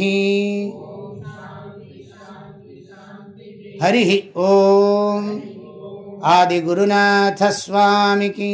ஹரி ஓம் ஆதிகுருநாதஸ்வாமிக்கு